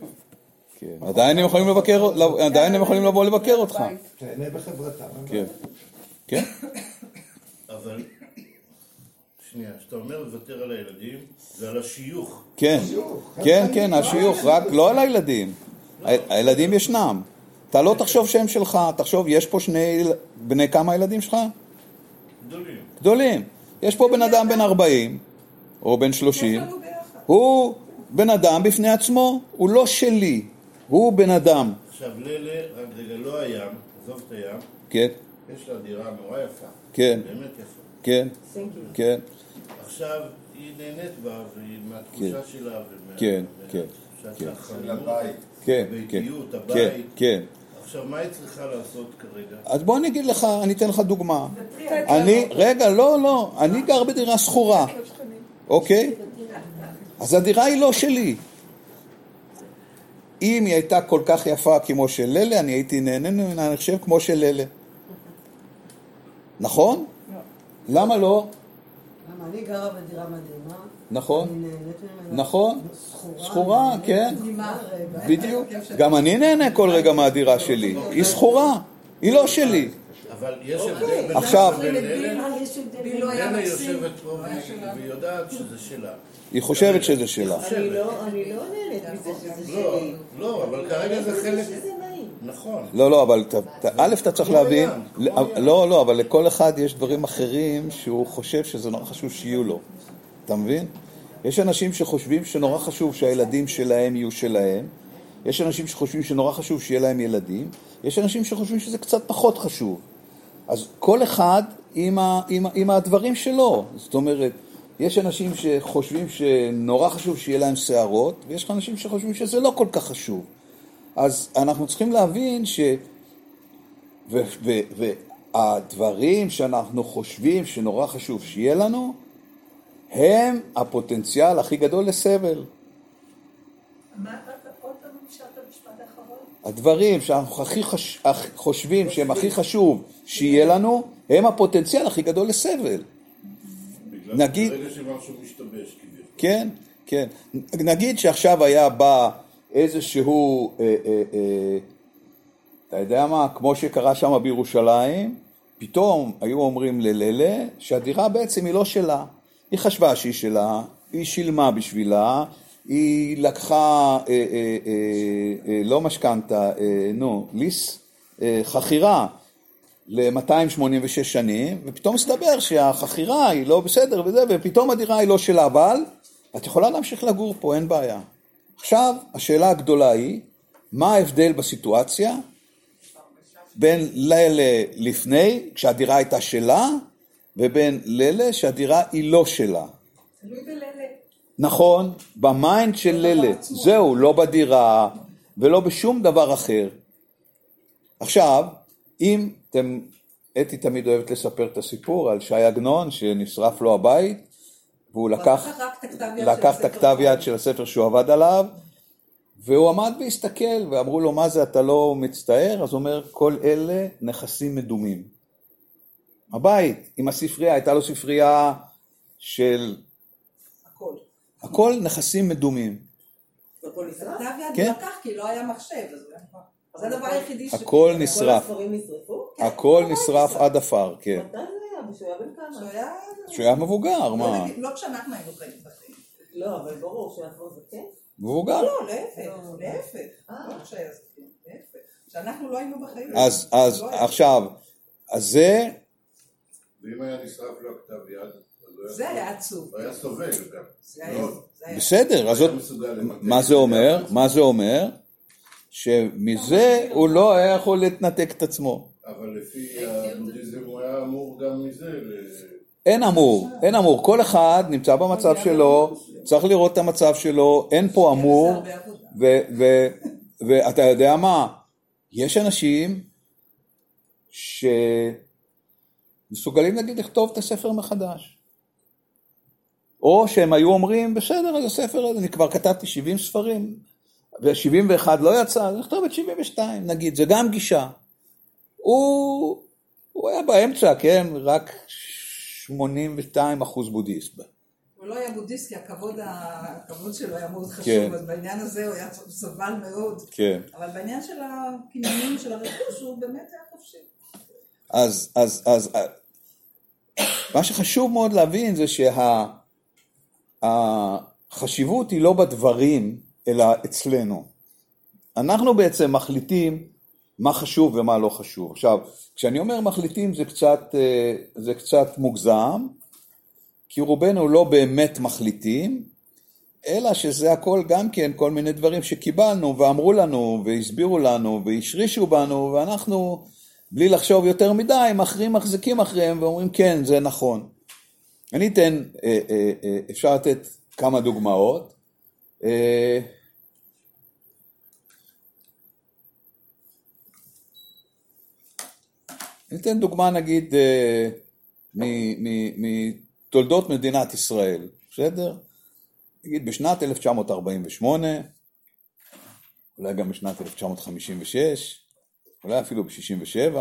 כן. עדיין הם יכולים לבקר, עדיין הם יכולים לבוא לבקר אותך. תהנה בחברתם. הם כן. לא- כן? אבל... שנייה, כשאתה אומר לוותר על הילדים, זה על השיוך. כן. כן, כן, השיוך, רק לא על הילדים. הילדים ישנם. אתה לא תחשוב שהם שלך, תחשוב, יש פה שני, בני כמה ילדים שלך? גדולים. גדולים. יש פה בן אדם בן 40, או בן 30. הוא בן אדם בפני עצמו, הוא לא שלי, הוא בן אדם. עכשיו, לילה, רק רגע, לא הים, עזוב את הים, כן, יש לה דירה נורא יפה. כן, באמת יפה. כן, כן, עכשיו, היא נהנית בה, והיא מהתחושה שלה, ומה... כן, כן, כן. החמימות, לבית. כן, כן, עכשיו, מה היא צריכה לעשות כרגע? אז בוא אני אגיד לך, אני אתן לך דוגמה. אני, רגע, לא, לא, אני גר בדירה שכורה, אוקיי? אז הדירה היא לא שלי. אם היא הייתה כל כך יפה כמו של ללה, אני הייתי נהנה ממנה, אני חושב, כמו של ללה. נכון? למה לא? למה אני גרה בדירה מדהימה, נכון. נכון, סחורה. כן. בדיוק. גם אני נהנה כל רגע מהדירה שלי. היא סחורה, היא לא שלי. אבל יש הבדל בין עכשיו- בין- לילה יושבת פה והיא- יודעת שזה שלה. היא חושבת שזה שלה. אני לא אני לא נהנית מזה שזה לא, שלי. לא, אבל כרגע זה חלק... נכון. לא, לא, אבל א', אתה צריך להבין. לא, לא, אבל לכל אחד יש דברים אחרים שהוא חושב שזה נורא חשוב שיהיו לו. אתה מבין? יש אנשים שחושבים שנורא חשוב שהילדים שלהם יהיו שלהם, יש אנשים שחושבים שנורא חשוב שיהיה להם ילדים, יש אנשים שחושבים שזה קצת פחות חשוב. אז כל אחד עם, ה, עם, עם הדברים שלו. זאת אומרת, יש אנשים שחושבים שנורא חשוב שיהיה להם שערות, ויש אנשים שחושבים שזה לא כל כך חשוב. אז אנחנו צריכים להבין ש... ו- ו- והדברים שאנחנו חושבים שנורא חשוב שיהיה לנו, הם הפוטנציאל הכי גדול לסבל. הדברים שאנחנו הכי חש... חושבים שהם הכי חשוב שיהיה לנו, הם הפוטנציאל הכי גדול לסבל. נגיד- ברגע שמשהו משתבש כביכול. כן, כן. נגיד שעכשיו היה בא איזשהו, אה, אה, אה, אתה יודע מה, כמו שקרה שם בירושלים, פתאום היו אומרים לללה שהדירה בעצם היא לא שלה. היא חשבה שהיא שלה, היא שילמה בשבילה, היא לקחה, אה, אה, אה, אה, לא משכנתה, אה, נו, ליס, אה, חכירה ל-286 שנים, ופתאום מסתבר שהחכירה היא לא בסדר וזה, ופתאום הדירה היא לא שלה, אבל את יכולה להמשיך לגור פה, אין בעיה. עכשיו, השאלה הגדולה היא, מה ההבדל בסיטואציה בין לילה לפני, כשהדירה הייתה שלה, ובין לילה שהדירה היא לא שלה. תלוי בלילה. נכון, ב mind של לילה, זהו, לא בדירה ולא בשום דבר אחר. עכשיו, אם אתם, אתי תמיד אוהבת לספר את הסיפור על ש"י עגנון שנשרף לו הבית, והוא לקח, לקח את הכתב יד של הספר שהוא עבד עליו, והוא עמד והסתכל, ואמרו לו, מה זה, אתה לא מצטער? אז הוא אומר, כל אלה נכסים מדומים. הבית עם הספרייה, הייתה לו ספרייה של הכל. הכל נכסים מדומים. הכל נשרף? כן. כי לא היה מחשב, אז זה הדבר היחידי ש... הכל כל נשרף, נשרפו? הכל נשרף עד עפר, כן. מתי זה היה? כשהוא היה בן כמה? מבוגר, לא מה? נגיד- לא כשאנחנו היינו חיים בחיים. לא, אבל ברור כבר זקן. מבוגר. לא, להפך, להפך. אה. לא כשהיה זקן, להפך. כשאנחנו לא היינו בחיים. אז, לא. עכשיו, אז זה, ואם היה נשרף לו הכתב יד, זה היה עצוב. הוא היה סובל גם. בסדר, אז מה זה אומר? מה זה אומר? שמזה הוא לא היה יכול להתנתק את עצמו. אבל לפי הבודהיזם הוא היה אמור גם מזה. אין אמור, אין אמור, כל אחד נמצא במצב שלו, צריך לראות את המצב שלו, אין פה אמור, ואתה יודע מה, יש אנשים שמסוגלים נגיד לכתוב את הספר מחדש. או שהם היו אומרים, בסדר, אז הספר הזה, אני כבר כתבתי 70 ספרים, ו-71 לא יצא, אז נכתוב את 72, נגיד, זה גם גישה. הוא, הוא היה באמצע, כן, רק 82 אחוז בודהיסט. הוא לא היה בודהיסט, כי הכבוד הכבוד שלו היה מאוד כן. חשוב, אז בעניין הזה הוא היה סבל מאוד. כן. אבל בעניין של הקניינים של הרכוש, הוא באמת היה חופשי. אז, אז, אז, אה, מה שחשוב מאוד להבין זה שהחשיבות היא לא בדברים, אלא אצלנו. אנחנו בעצם מחליטים מה חשוב ומה לא חשוב. עכשיו, כשאני אומר מחליטים זה קצת, אה, זה קצת מוגזם, כי רובנו לא באמת מחליטים, אלא שזה הכל גם כן כל מיני דברים שקיבלנו ואמרו לנו והסבירו לנו והשרישו בנו ואנחנו בלי לחשוב יותר מדי, אחרים מחזיקים אחריהם ואומרים כן, זה נכון. אני אתן, אה, אה, אה, אפשר לתת כמה דוגמאות. אני אתן דוגמה נגיד מתולדות מדינת ישראל, בסדר? נגיד בשנת 1948, אולי גם בשנת 1956, אולי אפילו ב-67,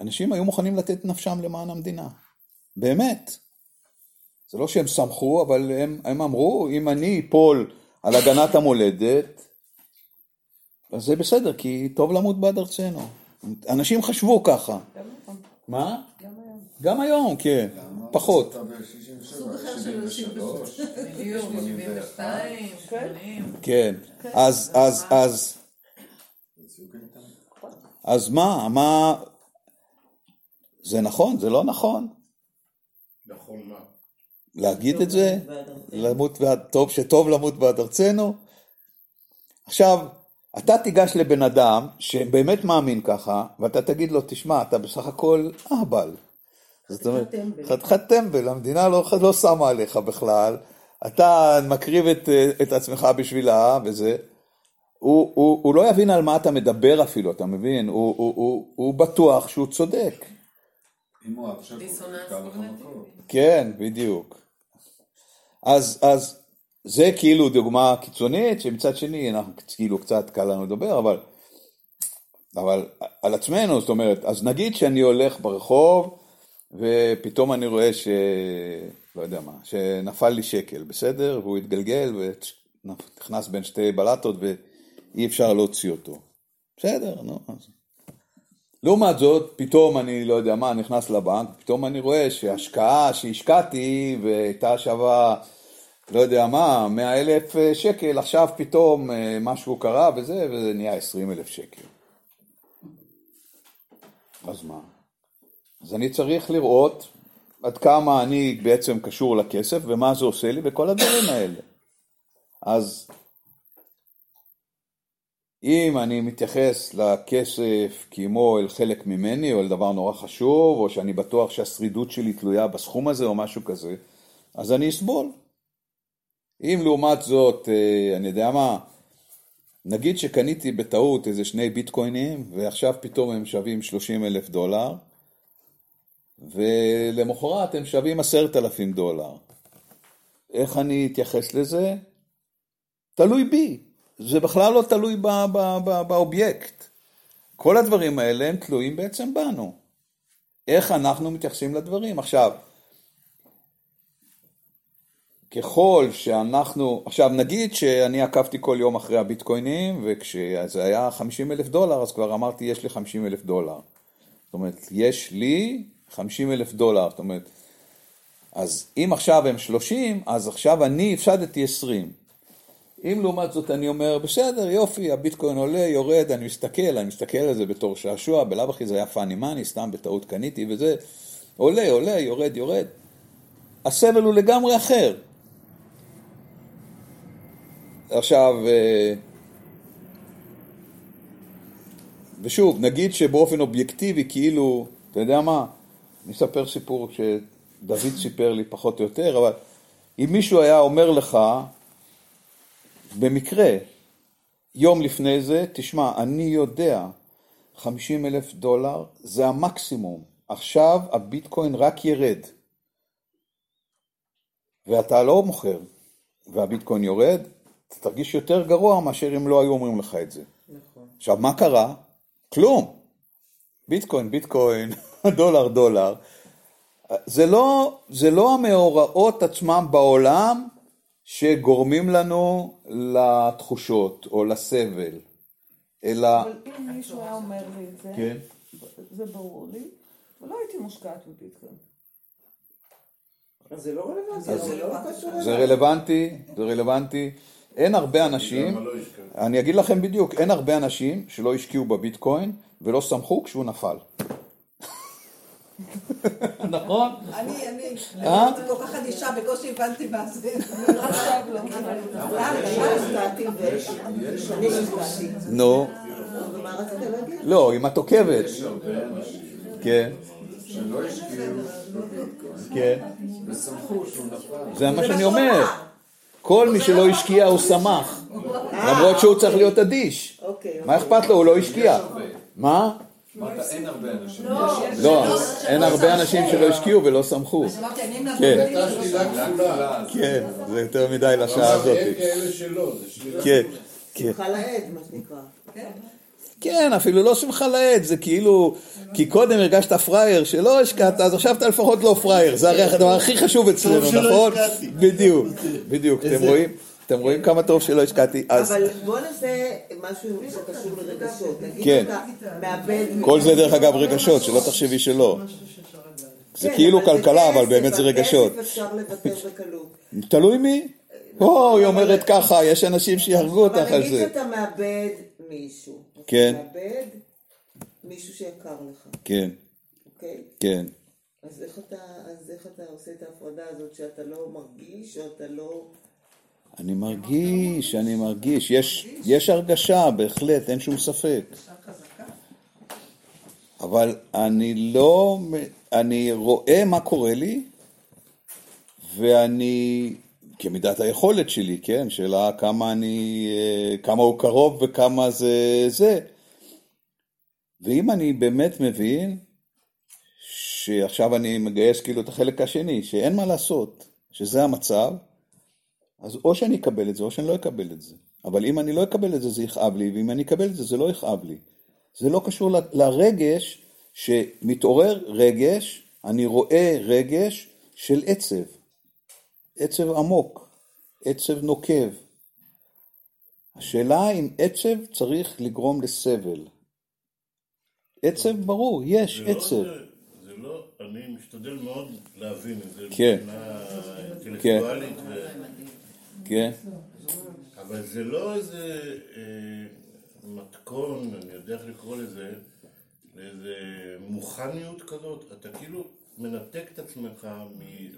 אנשים היו מוכנים לתת נפשם למען המדינה. באמת. זה לא שהם שמחו, אבל הם, הם אמרו, אם אני אפול על הגנת המולדת, אז זה בסדר, כי טוב למות בעד ארצנו. אנשים חשבו ככה. מה? גם היום. גם היום, כן. פחות. אתה ב-67, סוג אחר של 73, בדיוק, 82, 80. כן. אז, אז, אז, אז מה, מה, זה נכון, זה לא נכון. נכון מה? להגיד את זה, למות בעד, טוב, שטוב למות בעד ארצנו. עכשיו, אתה תיגש לבן אדם שבאמת מאמין ככה, ואתה תגיד לו, תשמע, אתה בסך הכל אהבל. זאת אומרת. חתיכת טמבל, המדינה לא, לא שמה עליך בכלל, אתה מקריב את, את עצמך בשבילה, וזה, הוא, הוא, הוא לא יבין על מה אתה מדבר אפילו, אתה מבין? הוא, הוא, הוא, הוא בטוח שהוא צודק. אם הוא עכשיו. כן, בדיוק. אז, אז זה כאילו דוגמה קיצונית, שמצד שני אנחנו כאילו קצת קל לנו לדבר, אבל, אבל על עצמנו, זאת אומרת, אז נגיד שאני הולך ברחוב, ופתאום אני רואה ש... לא יודע מה, שנפל לי שקל, בסדר? והוא התגלגל ונכנס בין שתי בלטות ואי אפשר להוציא אותו. בסדר, נו. אז... לעומת זאת, פתאום אני לא יודע מה, נכנס לבנק, פתאום אני רואה שהשקעה שהשקעתי והייתה שווה, לא יודע מה, 100 אלף שקל, עכשיו פתאום אה, משהו קרה וזה, וזה נהיה 20 אלף שקל. אז מה? אז אני צריך לראות עד כמה אני בעצם קשור לכסף ומה זה עושה לי וכל הדברים האלה. אז אם אני מתייחס לכסף כמו אל חלק ממני או אל דבר נורא חשוב, או שאני בטוח שהשרידות שלי תלויה בסכום הזה או משהו כזה, אז אני אסבול. אם לעומת זאת, אה, אני יודע מה, נגיד שקניתי בטעות איזה שני ביטקוינים, ועכשיו פתאום הם שווים 30 אלף דולר, ולמחרת הם שווים עשרת אלפים דולר. איך אני אתייחס לזה? תלוי בי. זה בכלל לא תלוי ב, ב, ב, באובייקט. כל הדברים האלה הם תלויים בעצם בנו. איך אנחנו מתייחסים לדברים. עכשיו, ככל שאנחנו, עכשיו נגיד שאני עקבתי כל יום אחרי הביטקוינים וכשזה היה 50 אלף דולר אז כבר אמרתי יש לי 50 אלף דולר. זאת אומרת, יש לי 50 אלף דולר, זאת אומרת, אז אם עכשיו הם 30, אז עכשיו אני הפסדתי 20. אם לעומת זאת אני אומר, בסדר, יופי, הביטקוין עולה, יורד, אני מסתכל, אני מסתכל על זה בתור שעשוע, בלאו הכי זה היה פאני מאני, סתם בטעות קניתי וזה, עולה, עולה, יורד, יורד. הסבל הוא לגמרי אחר. עכשיו, אה, ושוב, נגיד שבאופן אובייקטיבי, כאילו, אתה יודע מה, אני אספר סיפור שדוד סיפר לי פחות או יותר, אבל אם מישהו היה אומר לך, במקרה, יום לפני זה, תשמע, אני יודע, 50 אלף דולר זה המקסימום, עכשיו הביטקוין רק ירד, ואתה לא מוכר, והביטקוין יורד, אתה תרגיש יותר גרוע מאשר אם לא היו אומרים לך את זה. נכון. עכשיו, מה קרה? כלום. ביטקוין, ביטקוין, [laughs] דולר, דולר. זה לא, זה לא המאורעות עצמם בעולם שגורמים לנו לתחושות או לסבל, אלא... אבל אם מישהו היה אומר לי את זה, כן. זה ברור לי, ולא הייתי מושקעת בביטקוין. אז זה לא רלוונטי, אז זה לא זה. רלוונטי, זה רלוונטי. אין הרבה אנשים, לא השקעתי? אני אגיד לכם בדיוק, אין הרבה אנשים שלא השקיעו בביטקוין ולא שמחו כשהוא נפל. נכון? אני, אני, אה? אני כל כך אדישה, בקושי הבנתי מה זה. נו? לא, אם את עוקבת. כן, שלא השקיעו כן. ושמחו שהוא נפל. זה מה שאני אומר. כל מי שלא השקיע הוא שמח. [laughs] למרות שהוא צריך להיות אדיש. אוקיי. מה אכפת לו? הוא לא השקיע. מה? אמרת אין הרבה אנשים. לא, אין הרבה אנשים שלא השקיעו ולא שמחו. אמרתי, אני עם כן. כן, זה יותר מדי לשעה הזאת. כן, כן. שמחה לאיד, מה שנקרא. כן, אפילו לא שמחה לאיד, זה כאילו, כי קודם הרגשת פראייר שלא השקעת, אז עכשיו אתה לפחות לא פראייר, זה הרי הדבר הכי חשוב אצלנו, נכון? בדיוק, בדיוק, אתם רואים? אתם רואים כמה טוב שלא השקעתי, אז אבל בוא נעשה משהו שקשור לרגשות. נגיד כן. כל זה דרך אגב רגשות, שלא תחשבי שלא. זה כן, כאילו אבל כלכלה, אבל באמת זה רגשות. תלוי מי. או, היא אומרת ככה, יש אנשים שיהרגו אותך אבל על נגיד זה. שאתה מאבד מישהו. כן. מאבד מישהו שיקר לך, כן, אוקיי? כן. אז איך אתה עושה את ההפרדה הזאת שאתה לא מרגיש או אתה לא... אני מרגיש, אני מרגיש, יש, הרגשה, בהחלט, אין שום ספק. אבל אני לא, אני רואה מה קורה לי, ואני, כמידת היכולת שלי, כן, שאלה כמה אני, אה, כמה הוא קרוב וכמה זה זה. ואם אני באמת מבין שעכשיו אני מגייס כאילו את החלק השני, שאין מה לעשות, שזה המצב, אז או שאני אקבל את זה או שאני לא אקבל את זה. אבל אם אני לא אקבל את זה, זה יכאב לי, ואם אני אקבל את זה, זה לא יכאב לי. זה לא קשור ל- לרגש, שמתעורר רגש, אני רואה רגש של עצב. עצב עמוק, עצב נוקב. השאלה אם עצב צריך לגרום לסבל. עצב ברור, יש זה לא- עצב. זה לא, אני משתדל מאוד להבין את זה כן. מבחינה אינטלקטואלית, ו- כן, אבל זה לא איזה אה, מתכון, אני יודע איך לקרוא לזה, לאיזה מוכניות כזאת, אתה כאילו מנתק את עצמך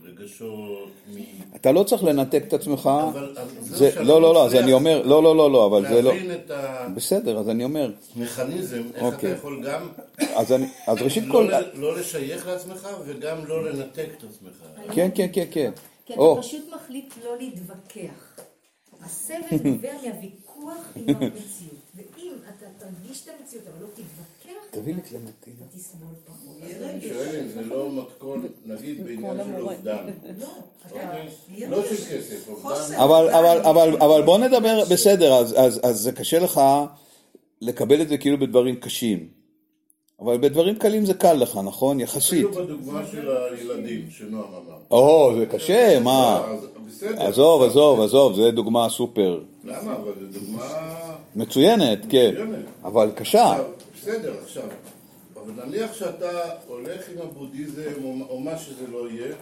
מרגשות, מ... אתה לא צריך לנתק את עצמך. אבל זה זה, שאני לא, לא, לא, אז אני אומר, לא, לא, לא, לא, אבל זה לא... להבין את בסדר, אז אני אומר, המכניזם, איך אתה אוקיי. יכול גם אז, אני, אז ראשית לא כל... ל- לא לשייך לעצמך וגם לא לנתק את עצמך. כן, כן, כן, כן. כי אתה פשוט מחליט לא להתווכח. הסבל נובע מהוויכוח עם המציאות. ואם אתה תרגיש את המציאות, אבל לא תתווכח, תביא לי קלמנטינה. אתה תסבול פחות. אני שואל אם זה לא מתכון, נגיד בעניין של אובדן. לא, אוקיי? לא של כסף, אובדן. אבל, אבל, אבל, אבל בוא נדבר, בסדר, אז, אז, אז זה קשה לך לקבל את זה כאילו בדברים קשים. אבל בדברים קלים זה קל לך, נכון? יחסית. אפילו בדוגמה של הילדים שנועם אמר. או, זה קשה, מה? בסדר. עזוב, עזוב, עזוב, זה דוגמה סופר. למה? אבל זו דוגמה... מצוינת, כן. אבל קשה. בסדר, עכשיו. אבל נניח שאתה הולך עם הבודהיזם או מה שזה לא יהיה,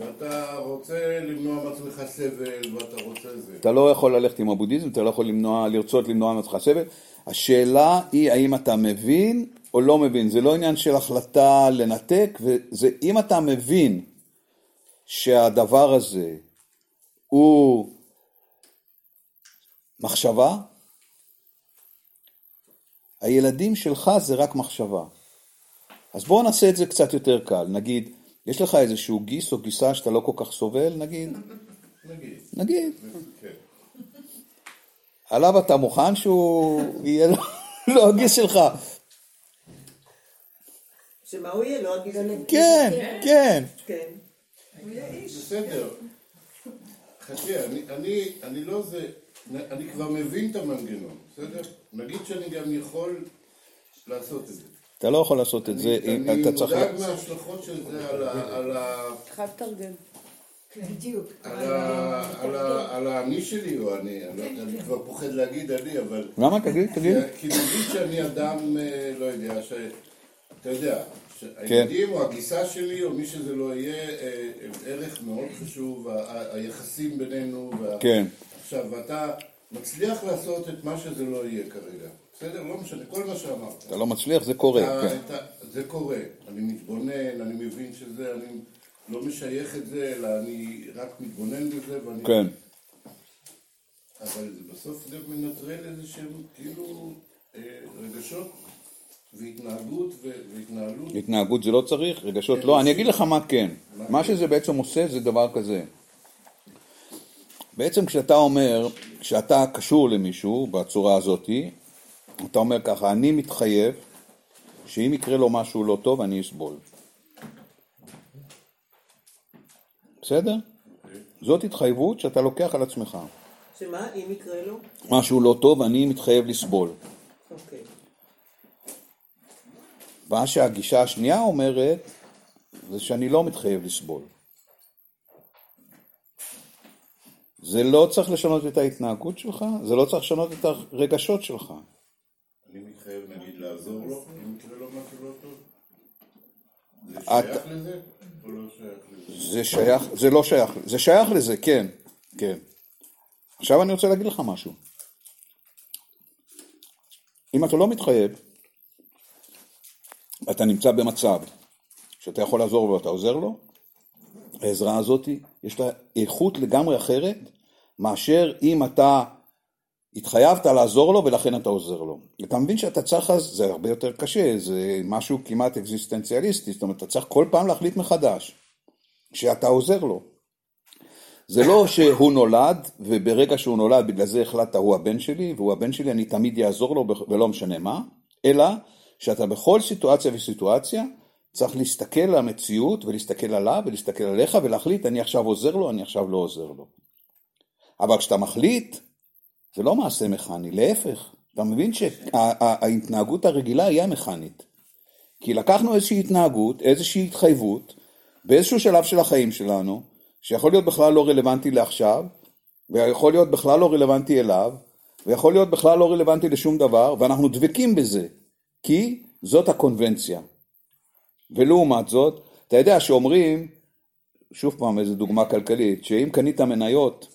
ואתה רוצה למנוע מעצמך סבל, ואתה רוצה זה. אתה לא יכול ללכת עם הבודהיזם, אתה לא יכול למנוע, לרצות למנוע מעצמך סבל. השאלה היא האם אתה מבין או לא מבין. זה לא עניין של החלטה לנתק, וזה אם אתה מבין שהדבר הזה הוא מחשבה, הילדים שלך זה רק מחשבה. אז בואו נעשה את זה קצת יותר קל. נגיד, יש לך איזשהו גיס או גיסה שאתה לא כל כך סובל, נגיד? נגיד. נגיד. כן. עליו אתה מוכן שהוא יהיה לא הגיס שלך. שמה הוא יהיה? לא הגיס כן, כן. כן. בסדר. חכה, אני, אני, אני לא זה, אני כבר מבין את המנגנון, בסדר? נגיד שאני גם יכול לעשות את זה. אתה לא יכול לעשות את זה, אם אני אתה צריך... מודאג מההשלכות של זה על ה- על ה... חייב לתרגם. בדיוק. על ה- על ה- על האני שלי, או אני, אני לא אני כבר פוחד להגיד אני, אבל... למה? תגיד, תגיד. כי נגיד שאני אדם, אה, לא יודע, ש... אתה יודע, שהילדים או הגיסה שלי, או מי שזה לא יהיה, אה, ערך מאוד חשוב, היחסים בינינו, כן. עכשיו, ואתה מצליח לעשות את מה שזה לא יהיה כרגע, בסדר? לא משנה, כל מה שאמרת. אתה לא מצליח, זה קורה. אתה- כן. אתה- זה קורה, אני מתבונן, אני מבין שזה, אני לא משייך את זה, אלא אני רק מתבונן בזה, ואני... כן. אבל זה בסוף גם מנטרל איזה שהם כאילו אה, רגשות והתנהגות והתנהלות. התנהגות זה לא צריך, רגשות לא. אני אגיד לך מה כן. מה שזה בעצם עושה זה דבר כזה. בעצם כשאתה אומר, כשאתה קשור למישהו בצורה הזאתי, אתה אומר ככה, אני מתחייב שאם יקרה לו משהו לא טוב, אני אסבול. בסדר? זאת התחייבות שאתה לוקח על עצמך. שמה? אם יקרה לו? משהו לא טוב, אני מתחייב לסבול. אוקיי. מה שהגישה השנייה אומרת, זה שאני לא מתחייב לסבול. זה לא צריך לשנות את ההתנהגות שלך, זה לא צריך לשנות את הרגשות שלך. אני מתחייב נגיד לעזור לו, אם יקרה לו משהו לא טוב. זה שייך לזה או לא שייך לזה? זה שייך, זה לא שייך, זה שייך לזה, כן, כן. עכשיו אני רוצה להגיד לך משהו. אם אתה לא מתחייב, אתה נמצא במצב שאתה יכול לעזור לו ואתה עוזר לו, העזרה הזאת יש לה איכות לגמרי אחרת מאשר אם אתה התחייבת לעזור לו ולכן אתה עוזר לו. אתה מבין שאתה צריך אז, זה הרבה יותר קשה, זה משהו כמעט אקזיסטנציאליסטי, זאת אומרת אתה צריך כל פעם להחליט מחדש שאתה עוזר לו. זה לא שהוא נולד, וברגע שהוא נולד בגלל זה החלטת הוא הבן שלי, והוא הבן שלי, אני תמיד אעזור לו ולא משנה מה, אלא שאתה בכל סיטואציה וסיטואציה צריך להסתכל על המציאות ולהסתכל עליו ולהסתכל עליך ולהחליט אני עכשיו עוזר לו, אני עכשיו לא עוזר לו. אבל כשאתה מחליט, זה לא מעשה מכני, להפך. אתה מבין שההתנהגות הרגילה היא המכנית. כי לקחנו איזושהי התנהגות, איזושהי התחייבות, באיזשהו שלב של החיים שלנו, שיכול להיות בכלל לא רלוונטי לעכשיו, ויכול להיות בכלל לא רלוונטי אליו, ויכול להיות בכלל לא רלוונטי לשום דבר, ואנחנו דבקים בזה, כי זאת הקונבנציה. ולעומת זאת, אתה יודע שאומרים, שוב פעם איזו דוגמה כלכלית, שאם קנית מניות,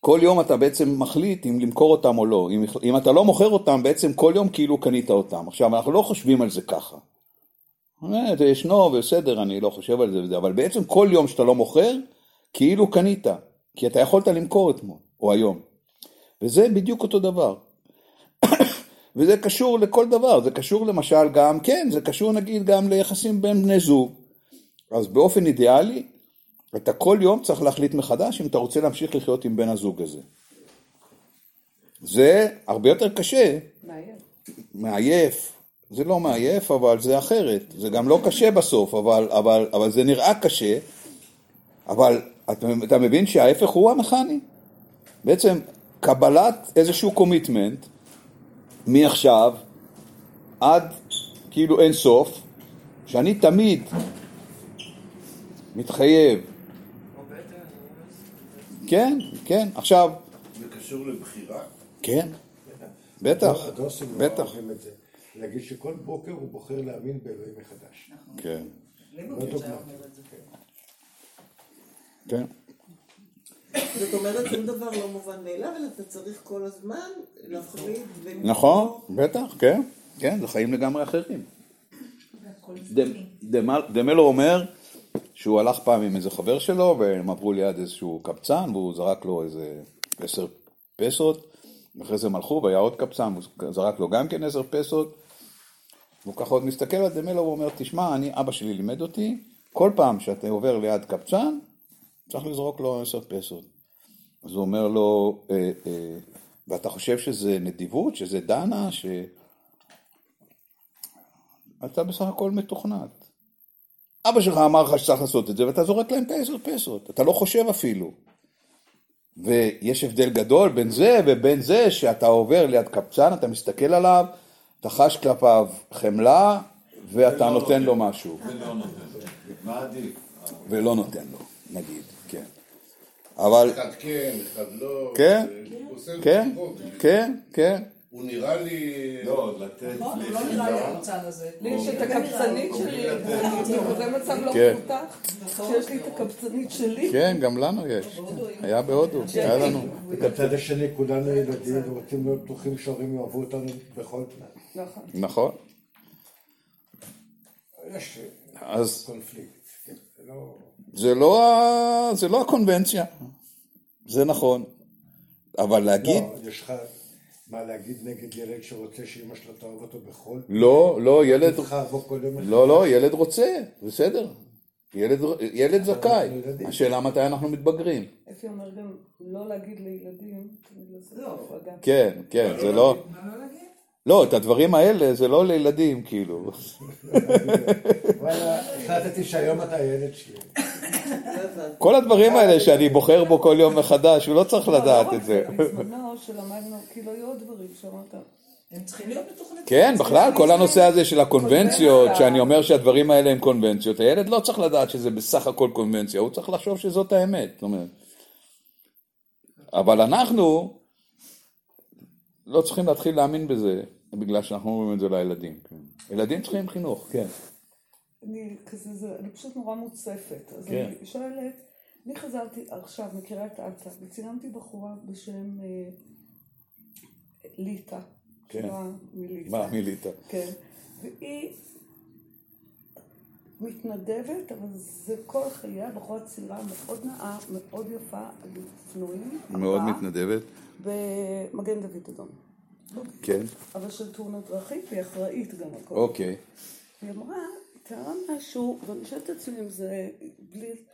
כל יום אתה בעצם מחליט אם למכור אותם או לא. אם, אם אתה לא מוכר אותם, בעצם כל יום כאילו קנית אותם. עכשיו, אנחנו לא חושבים על זה ככה. אה, זה ישנו, בסדר, אני לא חושב על זה וזה, אבל בעצם כל יום שאתה לא מוכר, כאילו קנית. כי אתה יכולת למכור אתמול, או היום. וזה בדיוק אותו דבר. וזה קשור לכל דבר, זה קשור למשל גם, כן, זה קשור נגיד גם ליחסים בין בני זוג. אז באופן אידיאלי, אתה כל יום צריך להחליט מחדש אם אתה רוצה להמשיך לחיות עם בן הזוג הזה. זה הרבה יותר קשה, מעייף. מעייף. זה לא מעייף, אבל זה אחרת. זה גם לא קשה בסוף, אבל, אבל, אבל זה נראה קשה. אבל אתה, אתה מבין שההפך הוא המכני? בעצם קבלת איזשהו קומיטמנט מעכשיו עד כאילו אין סוף, שאני תמיד מתחייב. כן, כן, עכשיו, זה קשור לבחירה? כן, בטח, לא בטח. את זה. להגיד שכל בוקר הוא בוחר להאמין באלוהים מחדש. כן, לא דוגמטי. כן. זאת אומרת, שום דבר לא מובן מאליו, אלא אתה צריך כל הזמן להחליט ולבחור. נכון, בטח, כן, כן, זה חיים לגמרי אחרים. דמלו אומר שהוא הלך פעם עם איזה חבר שלו והם עברו ליד איזשהו קבצן והוא זרק לו איזה עשר פסות ואחרי זה הם הלכו והיה עוד קבצן והוא זרק לו גם כן עשר פסות והוא ככה עוד מסתכל על דמלו ואומר תשמע אני אבא שלי לימד אותי כל פעם שאתה עובר ליד קבצן צריך לזרוק לו עשר פסות אז הוא אומר לו אה, אה, ואתה חושב שזה נדיבות שזה דנה ש... אתה בסך הכל מתוכנת. אבא שלך אמר לך שצריך לעשות את זה, ואתה זורק להם את העשר פסות, אתה לא חושב אפילו. ויש הבדל גדול בין זה ובין זה שאתה עובר ליד קבצן, אתה מסתכל עליו, אתה חש כלפיו חמלה, ואתה נותן לו. משהו. ולא נותן לו. מה עדיף? ולא נותן לו, נגיד. אבל, אחד כן, אחד לא. כן, כן, בחירות. כן, כן. הוא נראה לי... לא, לתת נכון, הוא לא נראה לי הקבצן הזה. לי יש את הקבצנית שלי, זה מצב לא כן. מפותח, שיש לי את הקבצנית שלי. כן, גם לנו יש. היה בהודו, היה לנו. ובצד השני כולנו ילדים ורוצים להיות בטוחים שההורים יאהבו אותנו בכל תנאי. נכון. נכון. יש אז קונפליקט. זה לא... זה לא, ה- זה לא הקונבנציה, זה נכון. אבל להגיד, לא, יש לך מה להגיד נגד ילד שרוצה שאמא שלו תאהב אותו בכל... לא, לא, ילד, כל יום לא, לא, ילד רוצה, בסדר. ילד, ילד זכאי. השאלה מתי אנחנו מתבגרים. אפי אומר גם לא להגיד לילדים, לעשות הפרדה. כן, כן, זה לא... לא, את הדברים האלה זה לא לילדים, כאילו. וואלה, החלטתי שהיום אתה הילד שלי. כל הדברים האלה שאני בוחר בו כל יום מחדש, הוא לא צריך לדעת את זה. בזמנו שלמדנו, כאילו היו עוד דברים שאמרת. הם צריכים להיות מתוכנתים. כן, בכלל, כל הנושא הזה של הקונבנציות, שאני אומר שהדברים האלה הם קונבנציות, הילד לא צריך לדעת שזה בסך הכל קונבנציה, הוא צריך לחשוב שזאת האמת. זאת אומרת. אבל אנחנו לא צריכים להתחיל להאמין בזה, בגלל שאנחנו אומרים את זה לילדים. כן. ילדים צריכים חינוך, כן. אני כזה, זה, אני פשוט נורא מוצפת. אז כן. אני שואלת, אני חזרתי עכשיו מקריית אתא, וצילמתי בחורה בשם אה, ליטא. כן. מה מליטא? כן. והיא מתנדבת, אבל זה כל חייה, בחורה צעירה, מאוד נאה, מאוד יפה, אופנועים. מאוד מתנדבת. במגן דוד אדום. כן, אבל של תאונות דרכים, והיא אחראית גם על כל אוקיי. היא אמרה, תיארה משהו, ואני שואלת את עצמי אם זה בלי...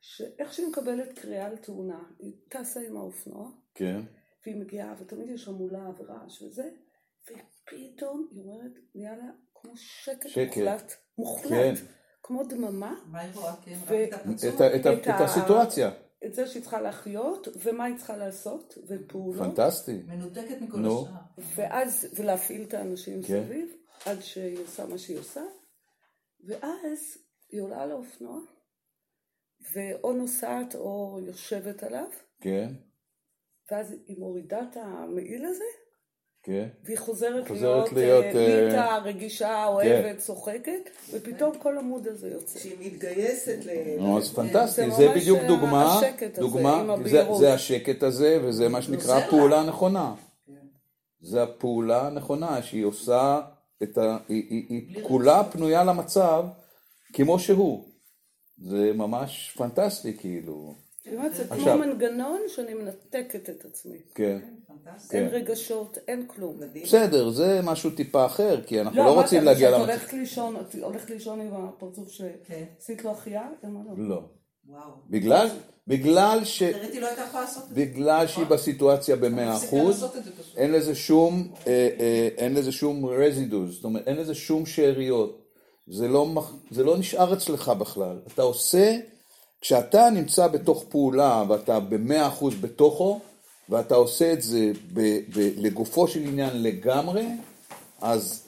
שאיך שהיא מקבלת קריאה לתאונה, היא טסה עם האופנוע, כן. והיא מגיעה, ותמיד יש המולה ורעש וזה, ופתאום היא אומרת, נהיה לה כמו שקט, שקט. מוחלט, מוחלט, כן. כמו דממה, מה היא רואה? כן, רק את הפצוע? את הסיטואציה. את זה שהיא צריכה להחיות, ומה היא צריכה לעשות, ופעולות, פנטסטי. מנותקת מכל נו. השאר. ואז, ולהפעיל את האנשים כן. מסביב, עד שהיא עושה מה שהיא עושה, ואז היא עולה על האופנוע, ואו נוסעת או יושבת עליו, כן, ואז היא מורידה את המעיל הזה, כן. והיא חוזרת, חוזרת להיות, להיות, אה, אה, רגישה, אוהבת, צוחקת, ופתאום כל עמוד הזה יוצא. שהיא מתגייסת ל... נו, אז פנטסטי, זה זה ממש בדיוק דוגמה, השקט הזה, דוגמה, עם זה-. זה השקט הזה, וזה מה שנקרא עוזר הפעולה הנכונה. זה הפעולה הנכונה, שהיא עושה את ה... היא- היא היא כולה פנויה למצב כמו שהוא. זה ממש פנטסטי, כאילו. זה כמו מנגנון שאני מנתקת את עצמי. כן, פנטסטי. אין כן. רגשות, אין כלום. בסדר, זה משהו טיפה אחר, כי אנחנו לא אמרת רוצים להגיע למצב... הולכת לישון, את הולכת לישון עם הפרצוף כן. שעשית לו החייאה? לא. לא, וואו. בגלל, בגלל ש... היא לא הייתה יכולה לעשות את זה. בגלל שהיא בסיטואציה במאה אחוז, לעשות את זה פשוט. אין לזה שום, אה, אה, אין לזה שום רזידוז, זאת אומרת, אין לזה שום שאריות. זה לא, זה לא נשאר אצלך בכלל. אתה עושה, כשאתה נמצא בתוך פעולה ואתה במאה אחוז בתוכו, ואתה עושה את זה ב, ב, לגופו של עניין לגמרי, אז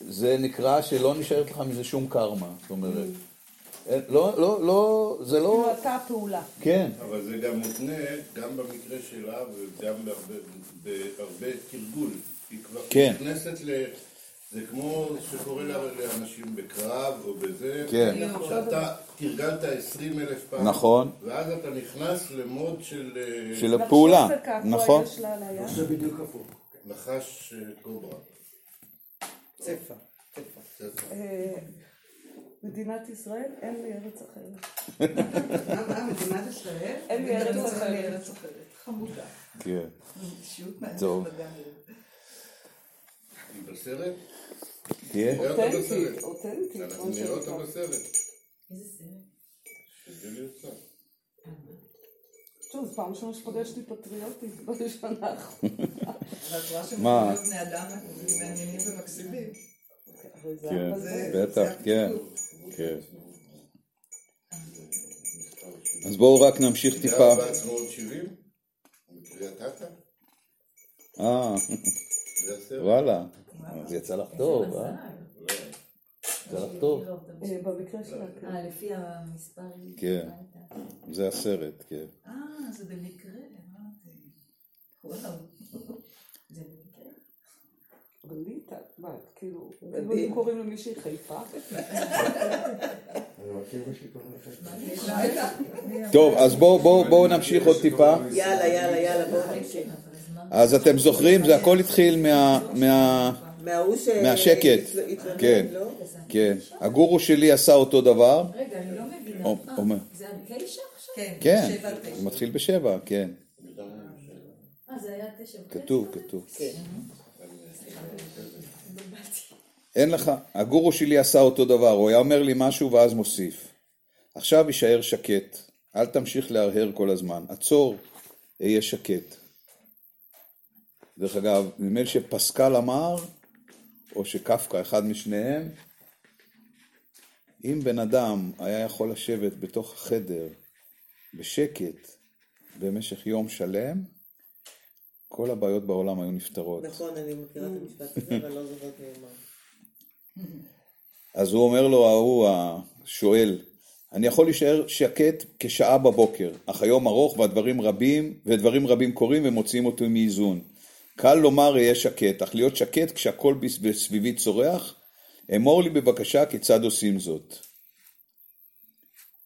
זה נקרא שלא נשארת לך מזה שום קרמה. זאת אומרת, לא, לא, לא, זה לא... כאילו אתה הפעולה. כן. אבל זה גם מותנה, גם במקרה שלה וגם בהרבה, בהרבה תרגול. היא כבר כן. נכנסת ל... זה כמו שקורה לאנשים בקרב או בזה, כן. שאתה תרגלת עשרים אלף פעם, נכון. ואז אתה נכנס למוד של... אה, של הפעולה, נכון. זה בדיוק הפוך. נחש אה, קוברה. צפה. אה, מדינת ישראל, אין לי ארץ אחרת. מדינת ישראל? אין לי ארץ אחרת. חמודה. כן. אישיות מעניינת טוב. בסרט? תהיה. אותנטית. אותנטית, אנחנו נראה אותה. בסרט. איזה סרט? טוב, זו פעם ראשונה שפגשתי פטריוטית בשנה האחרונה. אבל את רואה שהם מה? כן, בטח, כן, כן. אז בואו רק נמשיך טיפה. היה בעצמאות 70? בקריית אתא? אה? וואלה. זה יצא לך טוב, אה? יצא לך טוב. אה, במקרה שלה, כן. אה, לפי המספר. כן. זה הסרט, כן. אה, זה במקרה, אמרתי. וואו. זה במקרה. אבל ליטא, מה, כאילו, כאילו היו קוראים למישהי חיפה? טוב, אז בואו נמשיך עוד טיפה. יאללה, יאללה, יאללה, בואו נמשיך. אז אתם זוכרים, זה הכל התחיל מה... מה... מההוא ש... מהשקט. התלונן, כן, לא? כן. הגורו שלי עשה אותו דבר. רגע, אני לא מבינה. או- אומר. זה עד תשע עכשיו? כן, כן. זה מתחיל בשבע, כן. אה, זה היה תשע? כתוב, כתוב. כן. אין לך, הגורו שלי עשה אותו דבר, הוא היה אומר לי משהו ואז מוסיף. עכשיו יישאר שקט, אל תמשיך להרהר כל הזמן, עצור, אהיה שקט. דרך אגב, נדמה לי שפסקל אמר, או שקפקא, אחד משניהם, אם בן אדם היה יכול לשבת בתוך החדר בשקט במשך יום שלם, כל הבעיות בעולם היו נפתרות. נכון, אני מכירה את המשפט הזה, [laughs] אבל לא זוכרת אמר. אז הוא אומר לו, ההוא השואל, אני יכול להישאר שקט כשעה בבוקר, אך היום ארוך והדברים רבים, ודברים רבים קורים ומוציאים אותי מאיזון. קל לומר אהיה שקט, אך להיות שקט כשהכל בסביבי צורח, אמור לי בבקשה כיצד עושים זאת.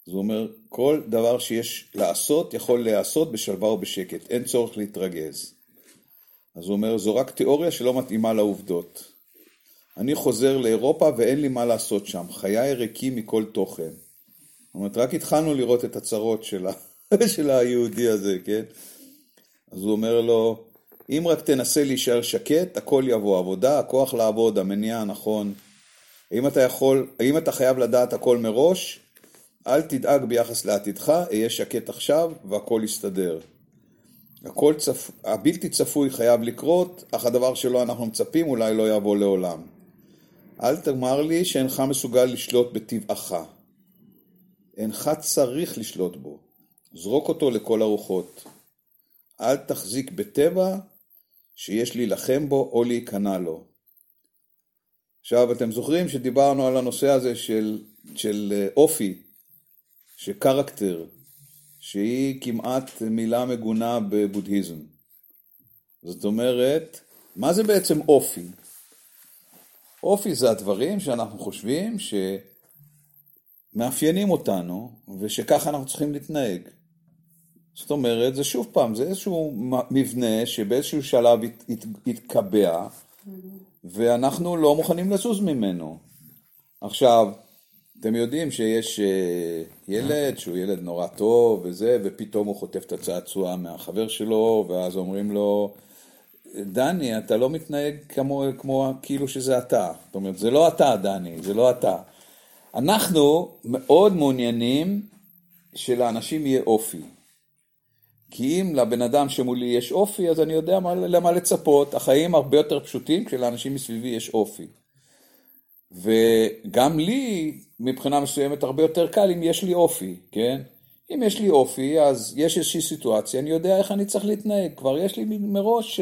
הוא אומר, כל דבר שיש לעשות יכול להיעשות בשלווה ובשקט, אין צורך להתרגז. אז הוא אומר, זו רק תיאוריה שלא מתאימה לעובדות. אני חוזר לאירופה ואין לי מה לעשות שם, חיי ריקים מכל תוכן. זאת אומרת, רק התחלנו לראות את הצרות של, ה... [laughs] של היהודי הזה, כן? אז הוא אומר לו, אם רק תנסה להישאר שקט, הכל יבוא, עבודה, הכוח לעבוד, המניע הנכון. אם אתה יכול, אם אתה חייב לדעת הכל מראש, אל תדאג ביחס לעתידך, אהיה שקט עכשיו והכל יסתדר. הכל צפ... הבלתי צפוי חייב לקרות, אך הדבר שלו אנחנו מצפים אולי לא יבוא לעולם. אל תאמר לי שאינך מסוגל לשלוט בטבעך. אינך צריך לשלוט בו. זרוק אותו לכל הרוחות. אל תחזיק בטבע שיש להילחם בו או להיכנע לו. עכשיו, אתם זוכרים שדיברנו על הנושא הזה של, של אה, אופי, של קרקטר, שהיא כמעט מילה מגונה בבודהיזם. זאת אומרת, מה זה בעצם אופי? אופי זה הדברים שאנחנו חושבים שמאפיינים אותנו ושככה אנחנו צריכים להתנהג. זאת אומרת, זה שוב פעם, זה איזשהו מבנה שבאיזשהו שלב הת, הת, התקבע ואנחנו לא מוכנים לזוז ממנו. עכשיו, אתם יודעים שיש אה, ילד שהוא ילד נורא טוב וזה, ופתאום הוא חוטף את הצעצוע מהחבר שלו, ואז אומרים לו, דני, אתה לא מתנהג כמו, כמו כאילו שזה אתה. זאת אומרת, זה לא אתה, דני, זה לא אתה. אנחנו מאוד מעוניינים שלאנשים יהיה אופי. כי אם לבן אדם שמולי יש אופי, אז אני יודע מה, למה לצפות. החיים הרבה יותר פשוטים כשלאנשים מסביבי יש אופי. וגם לי, מבחינה מסוימת, הרבה יותר קל אם יש לי אופי, כן? אם יש לי אופי, אז יש איזושהי סיטואציה, אני יודע איך אני צריך להתנהג. כבר יש לי מראש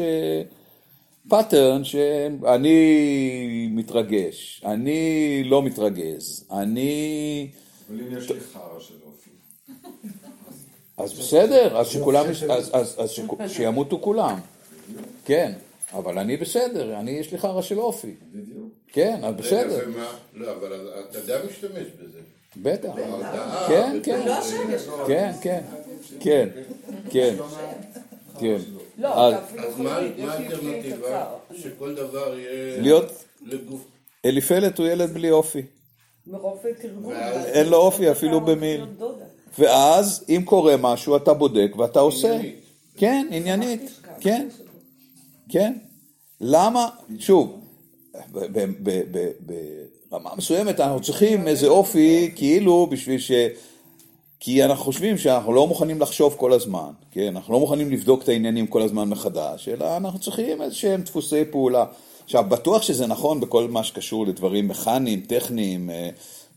pattern שאני מתרגז, אני לא מתרגז, אני... אבל אם יש לי חרא של אופי. אז בסדר, אז שכולם, אז, אז, אז שכ- [laughs] שימותו כולם. כן, אבל אני בסדר, אני יש לי חרא של אופי. כן, אז בסדר? לא, אבל אתה גם משתמש בזה. בטח. ההרתעה, כן, בתור- כן, כן, כן, כן, כן, כן. לא, אז- מה האלטרנטיבה? שכל דבר יהיה להיות-. אליפלט הוא ילד בלי אופי. מרוב תרגום. ואז- אין לו אופי אפילו במיל. ואז אם קורה משהו אתה בודק ואתה עושה. עניינית. כן, עניינית, כן, כן. למה, שוב, ב- ב- ב- ב- ברמה מסוימת אנחנו צריכים איזה אופי כאילו בשביל ש... כי אנחנו חושבים שאנחנו לא מוכנים לחשוב כל הזמן, כן? אנחנו לא מוכנים לבדוק את העניינים כל הזמן מחדש, אלא אנחנו צריכים איזה שהם דפוסי פעולה. עכשיו, בטוח שזה נכון בכל מה שקשור לדברים מכניים, טכניים.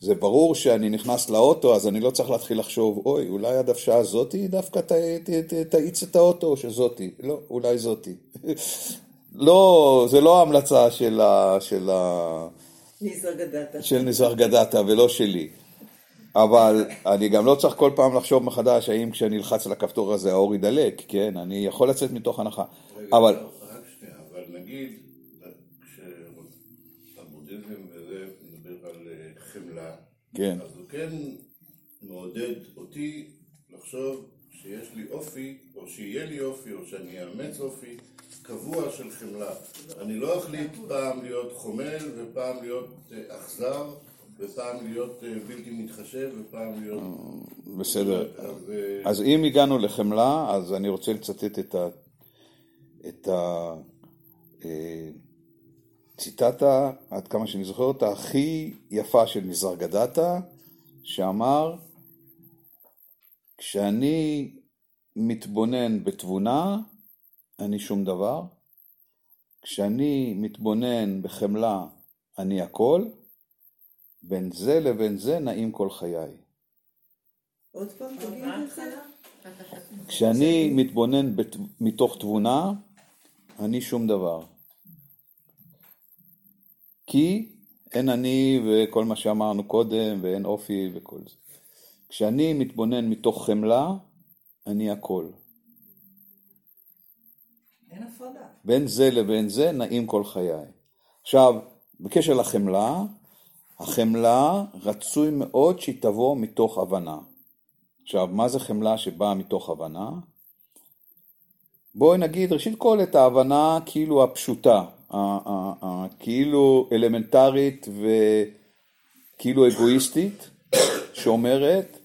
זה ברור שאני נכנס לאוטו, אז אני לא צריך להתחיל לחשוב, אוי, אולי הדוושה הזאתי דווקא ת- ת- ת- תאיץ את האוטו, או שזאתי. לא, אולי זאתי. [laughs] לא, זה לא ההמלצה של ה... של ה... גדתה. של גדתה ולא שלי. אבל אני גם לא צריך כל פעם לחשוב מחדש האם כשאני אלחץ על הכפתור הזה האור ידלק, כן? אני יכול לצאת מתוך הנחה. רגע, אבל רק שנייה, אבל נגיד, כשהבודהיזם וזה מדבר על אה, חמלה, כן. אז הוא כן מעודד אותי לחשוב שיש לי אופי, או שיהיה לי אופי, או שאני אאמץ אופי קבוע של חמלה. אני לא אחליט פעם להיות חומל, ופעם להיות אה, אכזר, ופעם להיות אה, בלתי מתחשב, ופעם להיות... בסדר. אז, אה, אז אם הגענו לחמלה, אז אני רוצה לצטט את ה... את ה... ציטטה, עד כמה שאני זוכר אותה, הכי יפה של נזר גדתה, שאמר, כשאני מתבונן בתבונה, אני שום דבר, כשאני מתבונן בחמלה, אני הכל, בין זה לבין זה נעים כל חיי. עוד פעם, תגיד את זה. כשאני מתבונן בת... מתוך תבונה, אני שום דבר. כי אין אני וכל מה שאמרנו קודם, ואין אופי וכל זה. כשאני מתבונן מתוך חמלה, אני הכל. אין הפרדה. בין זה לבין זה נעים כל חיי. עכשיו, בקשר לחמלה, החמלה רצוי מאוד שהיא תבוא מתוך הבנה. עכשיו, מה זה חמלה שבאה מתוך הבנה? בואי נגיד ראשית כל את ההבנה כאילו הפשוטה, ה- ה- ה- כאילו אלמנטרית וכאילו אגואיסטית, שאומרת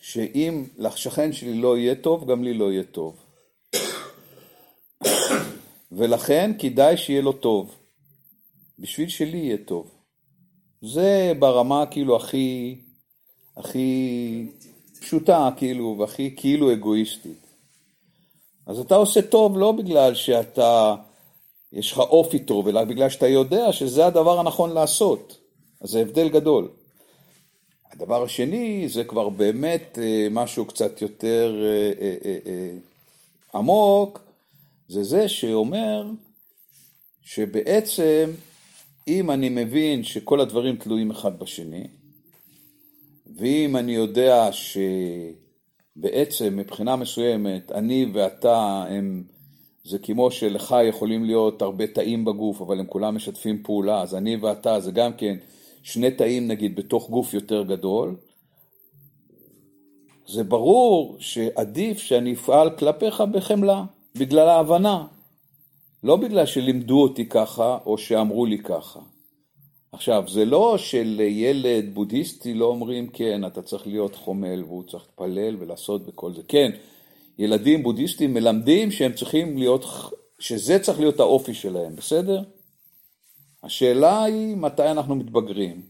שאם לשכן שלי לא יהיה טוב, גם לי לא יהיה טוב. ולכן כדאי שיהיה לו טוב, בשביל שלי יהיה טוב. זה ברמה כאילו הכי, הכי פשוטה כאילו, והכי כאילו אגואיסטית. אז אתה עושה טוב לא בגלל שאתה, יש לך אופי טוב, אלא בגלל שאתה יודע שזה הדבר הנכון לעשות. אז זה הבדל גדול. הדבר השני זה כבר באמת אה, משהו קצת יותר אה, אה, עמוק, זה זה שאומר שבעצם אם אני מבין שכל הדברים תלויים אחד בשני, ואם אני יודע שבעצם מבחינה מסוימת אני ואתה הם, זה כמו שלך יכולים להיות הרבה תאים בגוף, אבל הם כולם משתפים פעולה, אז אני ואתה זה גם כן שני תאים נגיד בתוך גוף יותר גדול, זה ברור שעדיף שאני אפעל כלפיך בחמלה, בגלל ההבנה, לא בגלל שלימדו אותי ככה או שאמרו לי ככה. עכשיו, זה לא שלילד בודהיסטי לא אומרים, כן, אתה צריך להיות חומל והוא צריך להתפלל ולעשות וכל זה. כן, ילדים בודהיסטים מלמדים שהם צריכים להיות, שזה צריך להיות האופי שלהם, בסדר? השאלה היא מתי אנחנו מתבגרים.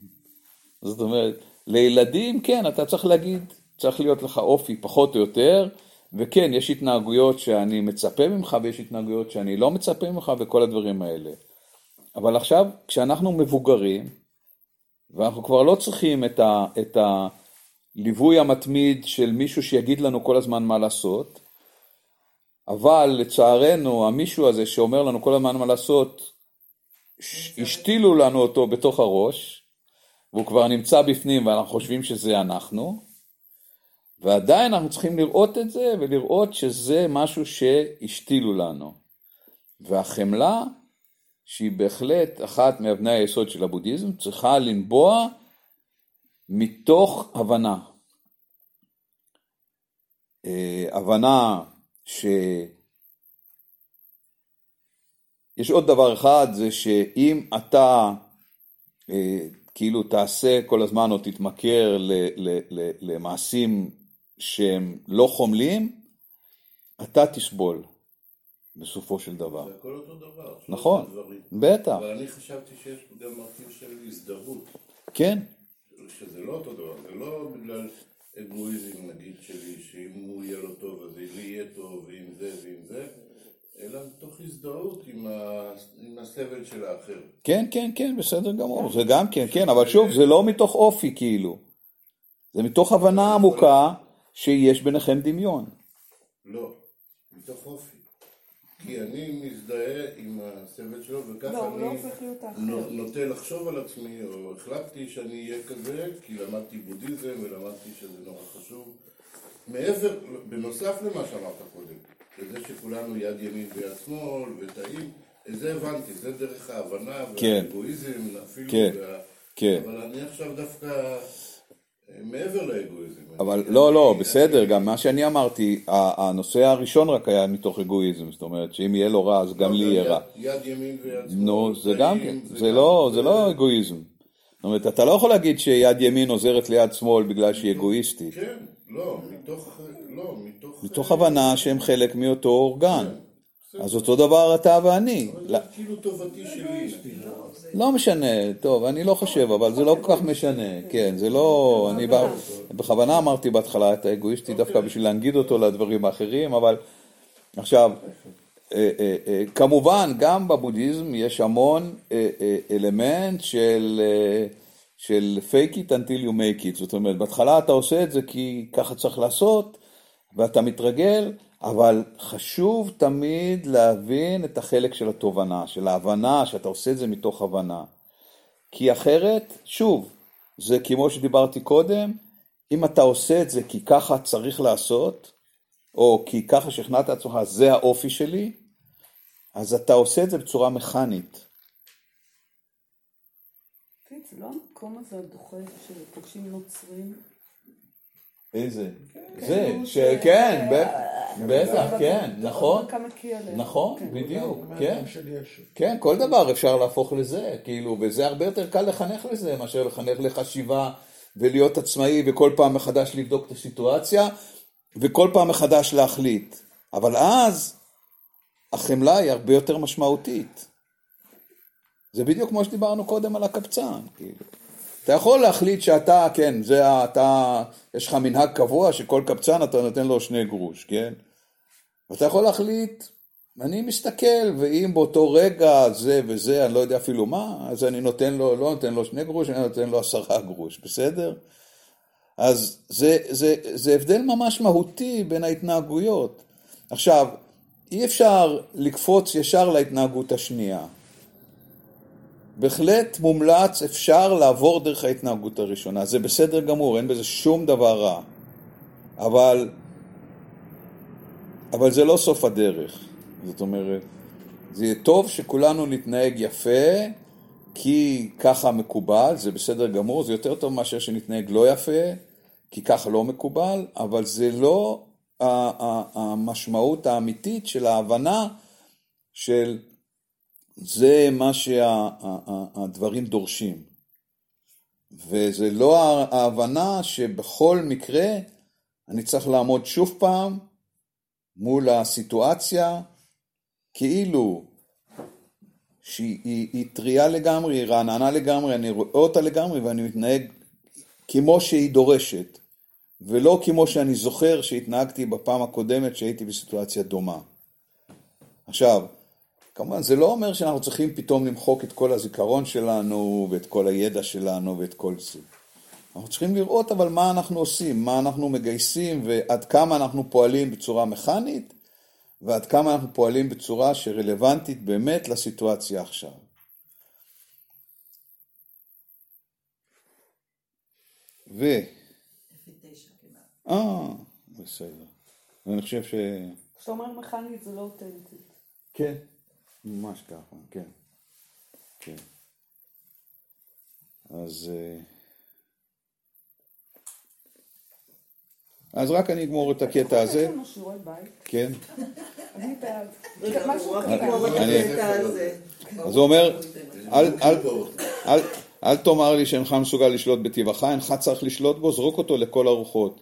זאת אומרת, לילדים, כן, אתה צריך להגיד, צריך להיות לך אופי פחות או יותר, וכן, יש התנהגויות שאני מצפה ממך ויש התנהגויות שאני לא מצפה ממך וכל הדברים האלה. אבל עכשיו, כשאנחנו מבוגרים, ואנחנו כבר לא צריכים את, ה, את הליווי המתמיד של מישהו שיגיד לנו כל הזמן מה לעשות, אבל לצערנו, המישהו הזה שאומר לנו כל הזמן מה לעשות, השתילו לנו אותו בתוך הראש, והוא כבר נמצא בפנים ואנחנו חושבים שזה אנחנו, ועדיין אנחנו צריכים לראות את זה ולראות שזה משהו שהשתילו לנו. והחמלה, שהיא בהחלט אחת מאבני היסוד של הבודהיזם, צריכה לנבוע מתוך הבנה. אה, הבנה ש... יש עוד דבר אחד, זה שאם אתה אה, כאילו תעשה כל הזמן או תתמכר ל, ל, ל, למעשים שהם לא חומלים, אתה תסבול בסופו של דבר. זה הכל אותו דבר. נכון. בטח. אבל אני חשבתי שיש גם מרכיב של הזדהות. כן, שזה לא אותו דבר, זה לא בגלל אגואיזם נגיד שלי, שאם הוא יהיה לו טוב אז לי יהיה טוב, ועם זה ועם זה, אלא מתוך הזדהות עם, ה... עם הסבל של האחר. כן, כן, כן, בסדר גמור, זה גם כן, כן, אבל שוב, זה לא מתוך אופי כאילו, זה מתוך הבנה עמוקה שיש ביניכם דמיון. לא, מתוך אופי. כי אני מזדהה עם הסבל שלו, וככה לא, לא אני. נו- נוטה לחשוב על עצמי, או החלטתי שאני אהיה כזה, כי למדתי בודהיזם ולמדתי שזה נורא חשוב. מעבר, בנוסף למה שאמרת קודם, לזה שכולנו יד ימין ויד שמאל, וטעים, את זה הבנתי, זה דרך ההבנה, כן. והאגואיזם אפילו, כן, וה... כן. אבל אני עכשיו דווקא מעבר לאגואיזם. אבל לא, לא, בסדר, גם מה שאני אמרתי, הנושא הראשון רק היה מתוך אגואיזם, זאת אומרת שאם יהיה לו רע אז גם לי יהיה רע. יד- ימין ויד שמאל. נו, זה גם כן, זה לא, זה לא אגואיזם. זאת אומרת, אתה לא יכול להגיד שיד ימין עוזרת ליד שמאל בגלל שהיא אגואיסטית. כן, לא, מתוך, לא, מתוך... מתוך הבנה שהם חלק מאותו אורגן. אז אותו דבר אתה ואני. לא- כאילו טובתי שלי. לא משנה, טוב, אני לא חושב, אבל זה לא כל כך משנה, כן, זה לא, אני בכוונה אמרתי בהתחלה את האגואיסטי דווקא בשביל להנגיד אותו לדברים האחרים, אבל עכשיו, אה, אה, אה, כמובן, גם בבודהיזם יש המון אלמנט של, של fake it until you make it, זאת אומרת, בהתחלה אתה עושה את זה כי ככה צריך לעשות, ואתה מתרגל, אבל חשוב תמיד להבין את החלק של התובנה, של ההבנה, שאתה עושה את זה מתוך הבנה. כי אחרת, שוב, זה כמו שדיברתי קודם, אם אתה עושה את זה כי ככה צריך לעשות, או כי ככה שכנעת את עצמך, זה האופי שלי, אז אתה עושה את זה בצורה מכנית. כן, זה לא המקום הזה הדוחה שפוגשים נוצרים. איזה? כן, זה, שכן, בטח, כן, נכון. נכון, כן. בדיוק, כן. כן, כל דבר אפשר להפוך לזה, כאילו, וזה הרבה יותר קל לחנך לזה מאשר לחנך לחשיבה ולהיות עצמאי וכל פעם מחדש לבדוק את הסיטואציה וכל פעם מחדש להחליט. אבל אז החמלה היא הרבה יותר משמעותית. זה בדיוק כמו שדיברנו קודם על הקבצן, כאילו. אתה יכול להחליט שאתה, כן, זה אתה, יש לך מנהג קבוע שכל קבצן אתה נותן לו שני גרוש, כן? ואתה יכול להחליט, אני מסתכל, ואם באותו רגע זה וזה, אני לא יודע אפילו מה, אז אני נותן לו, לא נותן לו שני גרוש, אני נותן לו עשרה גרוש, בסדר? אז זה, זה, זה הבדל ממש מהותי בין ההתנהגויות. עכשיו, אי אפשר לקפוץ ישר להתנהגות השנייה. בהחלט מומלץ, אפשר לעבור דרך ההתנהגות הראשונה, זה בסדר גמור, אין בזה שום דבר רע. אבל, אבל זה לא סוף הדרך. זאת אומרת, זה יהיה טוב שכולנו נתנהג יפה, כי ככה מקובל, זה בסדר גמור, זה יותר טוב מאשר שנתנהג לא יפה, כי ככה לא מקובל, אבל זה לא המשמעות האמיתית של ההבנה של זה מה שהדברים דורשים. וזה לא ההבנה שבכל מקרה אני צריך לעמוד שוב פעם מול הסיטואציה כאילו שהיא היא, היא טריה לגמרי, היא רעננה לגמרי, אני רואה אותה לגמרי ואני מתנהג כמו שהיא דורשת. ולא כמו שאני זוכר שהתנהגתי בפעם הקודמת שהייתי בסיטואציה דומה. עכשיו, כמובן זה לא אומר שאנחנו צריכים פתאום למחוק את כל הזיכרון שלנו ואת כל הידע שלנו ואת כל זה. אנחנו צריכים לראות אבל מה אנחנו עושים, מה אנחנו מגייסים ועד כמה אנחנו פועלים בצורה מכנית ועד כמה אנחנו פועלים בצורה שרלוונטית באמת לסיטואציה עכשיו. ו... אה, בסדר. אני חושב ש... כשאתה אומר מכנית זה לא אותנטי. כן, ממש ככה, כן. כן. אז... אה, אז רק אני אגמור את הקטע הזה. כן. אני בעד. הזה. אז הוא אומר, אל, אל, אל, אל תאמר לי שאינך מסוגל לשלוט בטבעך, אינך צריך לשלוט בו, זרוק אותו לכל הרוחות.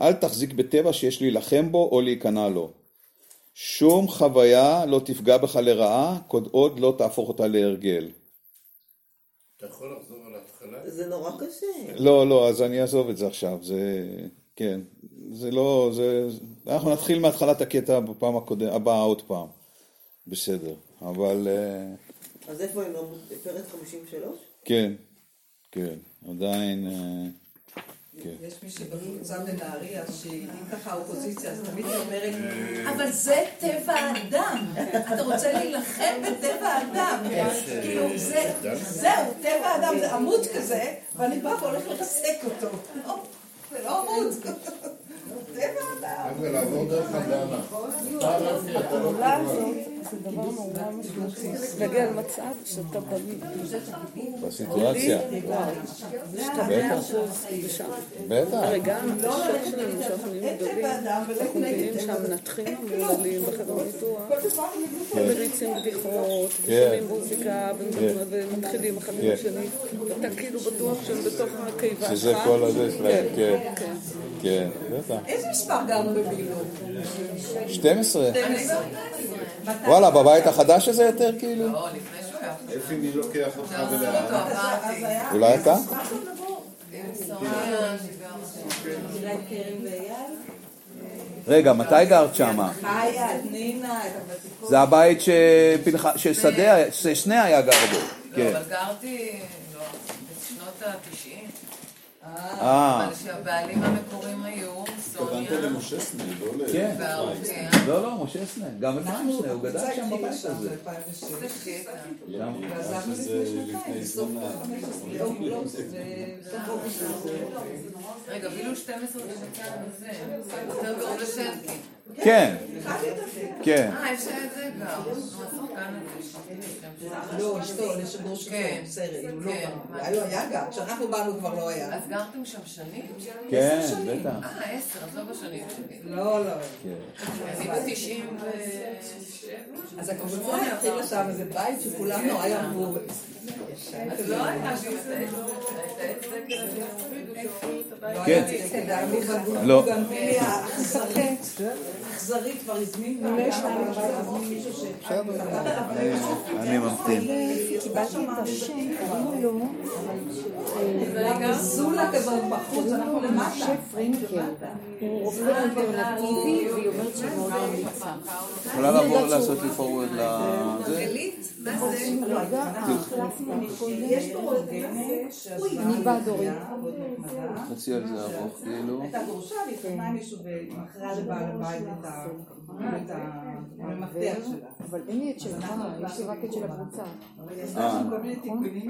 אל תחזיק בטבע שיש להילחם בו או להיכנע לו. שום חוויה לא תפגע בך לרעה, כל עוד לא תהפוך אותה להרגל. אתה יכול לחזור על ההתחלה? זה נורא קשה. לא, לא, אז אני אעזוב את זה עכשיו, זה, כן, זה לא, זה, אנחנו נתחיל מהתחלת הקטע בפעם הקודמת, הבאה עוד פעם, בסדר, אבל אה, אז איפה הם? פרק 53? כן, כן, עדיין, אה. יש מישהי בקבוצה בנהריה שהיא ככה האופוזיציה, אז תמיד היא אומרת, אבל זה טבע האדם. אתה רוצה להילחם בטבע האדם. כאילו, זה, זהו, טבע האדם, זה עמוד כזה, ואני באה והולך לרסק אותו. לא, זה לא עמוד. טבע האדם. חבר'ה, לעבור דרך הדנה. זה דבר נורא משמעותי. להגיע למצב שאתה בנוי. בסיטואציה. שאתה מאה אחוז בשם. בטח. הרי גם השוק שלנו, שאנחנו נהיים גדולים, אנחנו מבינים שהמנתחים המהוללים בחדר ניתוח, הם מריצים בדיחות, ושומעים מוזיקה, ומדברים- ומתחילים אחד עם כן. השני, ואתה כאילו בטוח שהם בתוך הקיבה שלך. שזה כל הזה שלהם, כן, כן. כן, בטח. איזה מספר גרנו בבילו? 12. וואלה, בבית החדש הזה יותר כאילו? לא, לפני שהוא היה. אפי, מי לוקח אותך ולאן? אולי אתה? רגע, מתי גרת שמה? חיה, את נינה, את הוותיקות. זה הבית ששדה, היה- ששנה היה גר בו, לא, כן. אבל גרתי, לא, בשנות ה-90. אה, אבל שהבעלים המקוריים היו סוניה התכוונת למשה סנה, לא ל... כן. לא, לא, משה סנה, גם אפרים סנה, הוא גדל שם בבית הזה. זה קטע. זה רגע, בילו 12 דקה וזה, יותר קרוב לשרקי. כן, כן. אה. נו, השחקן הזה. לא, אשתו, שלו, כן. לא כן. היה כשאנחנו באנו כבר לא היה. אז גרתם שם שנים? כן. בטח. אה, עשר, אז לא בשנים שלי. לא, לא. אני ב-90 ו... אז הקבוצה התחילה שם איזה בית שכולם נורא יאמרו. כן. לא. אני ממתין. יכולה לעבור לעשות לי פורוורד לזה? אני בעד אורית. חצי על זה ארוך, כאילו. הייתה והתחתנה עם מישהו ומכרה לבעל הבית את המפתח שלה. אבל אין לי את שלך, יש לי רק את של הקבוצה. אה.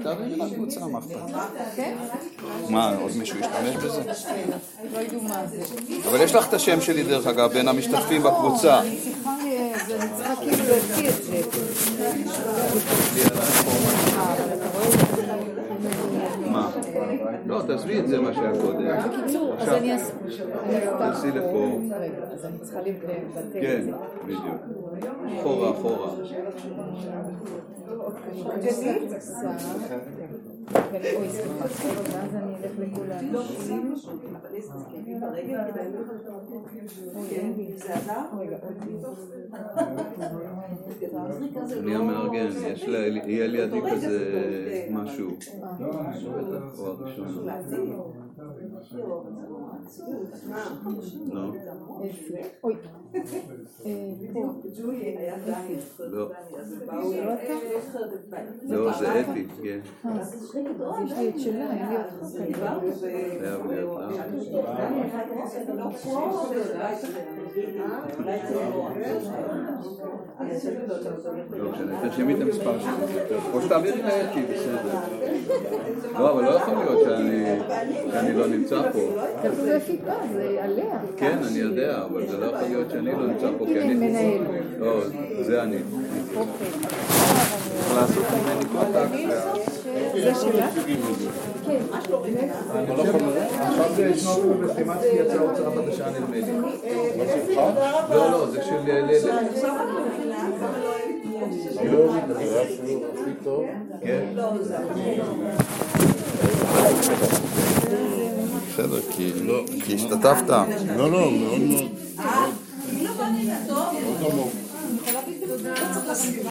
תעבירי לקבוצה, מה אכפת? כן? מה, עוד מישהו ישתמש בזה? לא ידעו מה זה. אבל יש לך את השם שלי, דרך אגב, בין המשתתפים בקבוצה. אני צריכה, אז אני צריכה כאילו להוציא את זה. לא, תעזבי את זה מה שהיה קודם. בקיצור, אז אני אעשה... תעשי לפה. אז אני צריכה לבטל כן. בדיוק. אחורה, אחורה. אני המארגן, יש לה, יהיה לידי כזה משהו. אה. נו. אוי. לא. זה אתי, כן. יש לי את שלה, אין לי אותך. חייב להיות. לא משנה, תרשמי את המספר. או שתעבירי לאתי, בסדר. לא, אבל לא יכול להיות שאני- לא נמצא פה. אפי פה, זה עליה. כן, אני יודע, אבל זה לא יכול להיות שאני לא נמצא פה, כי אני... לא, זה אני. קונטקט. זה שלה? כן. עכשיו זה. לא, לא. כן. בסדר, כי השתתפת. לא, לא, מאוד מאוד.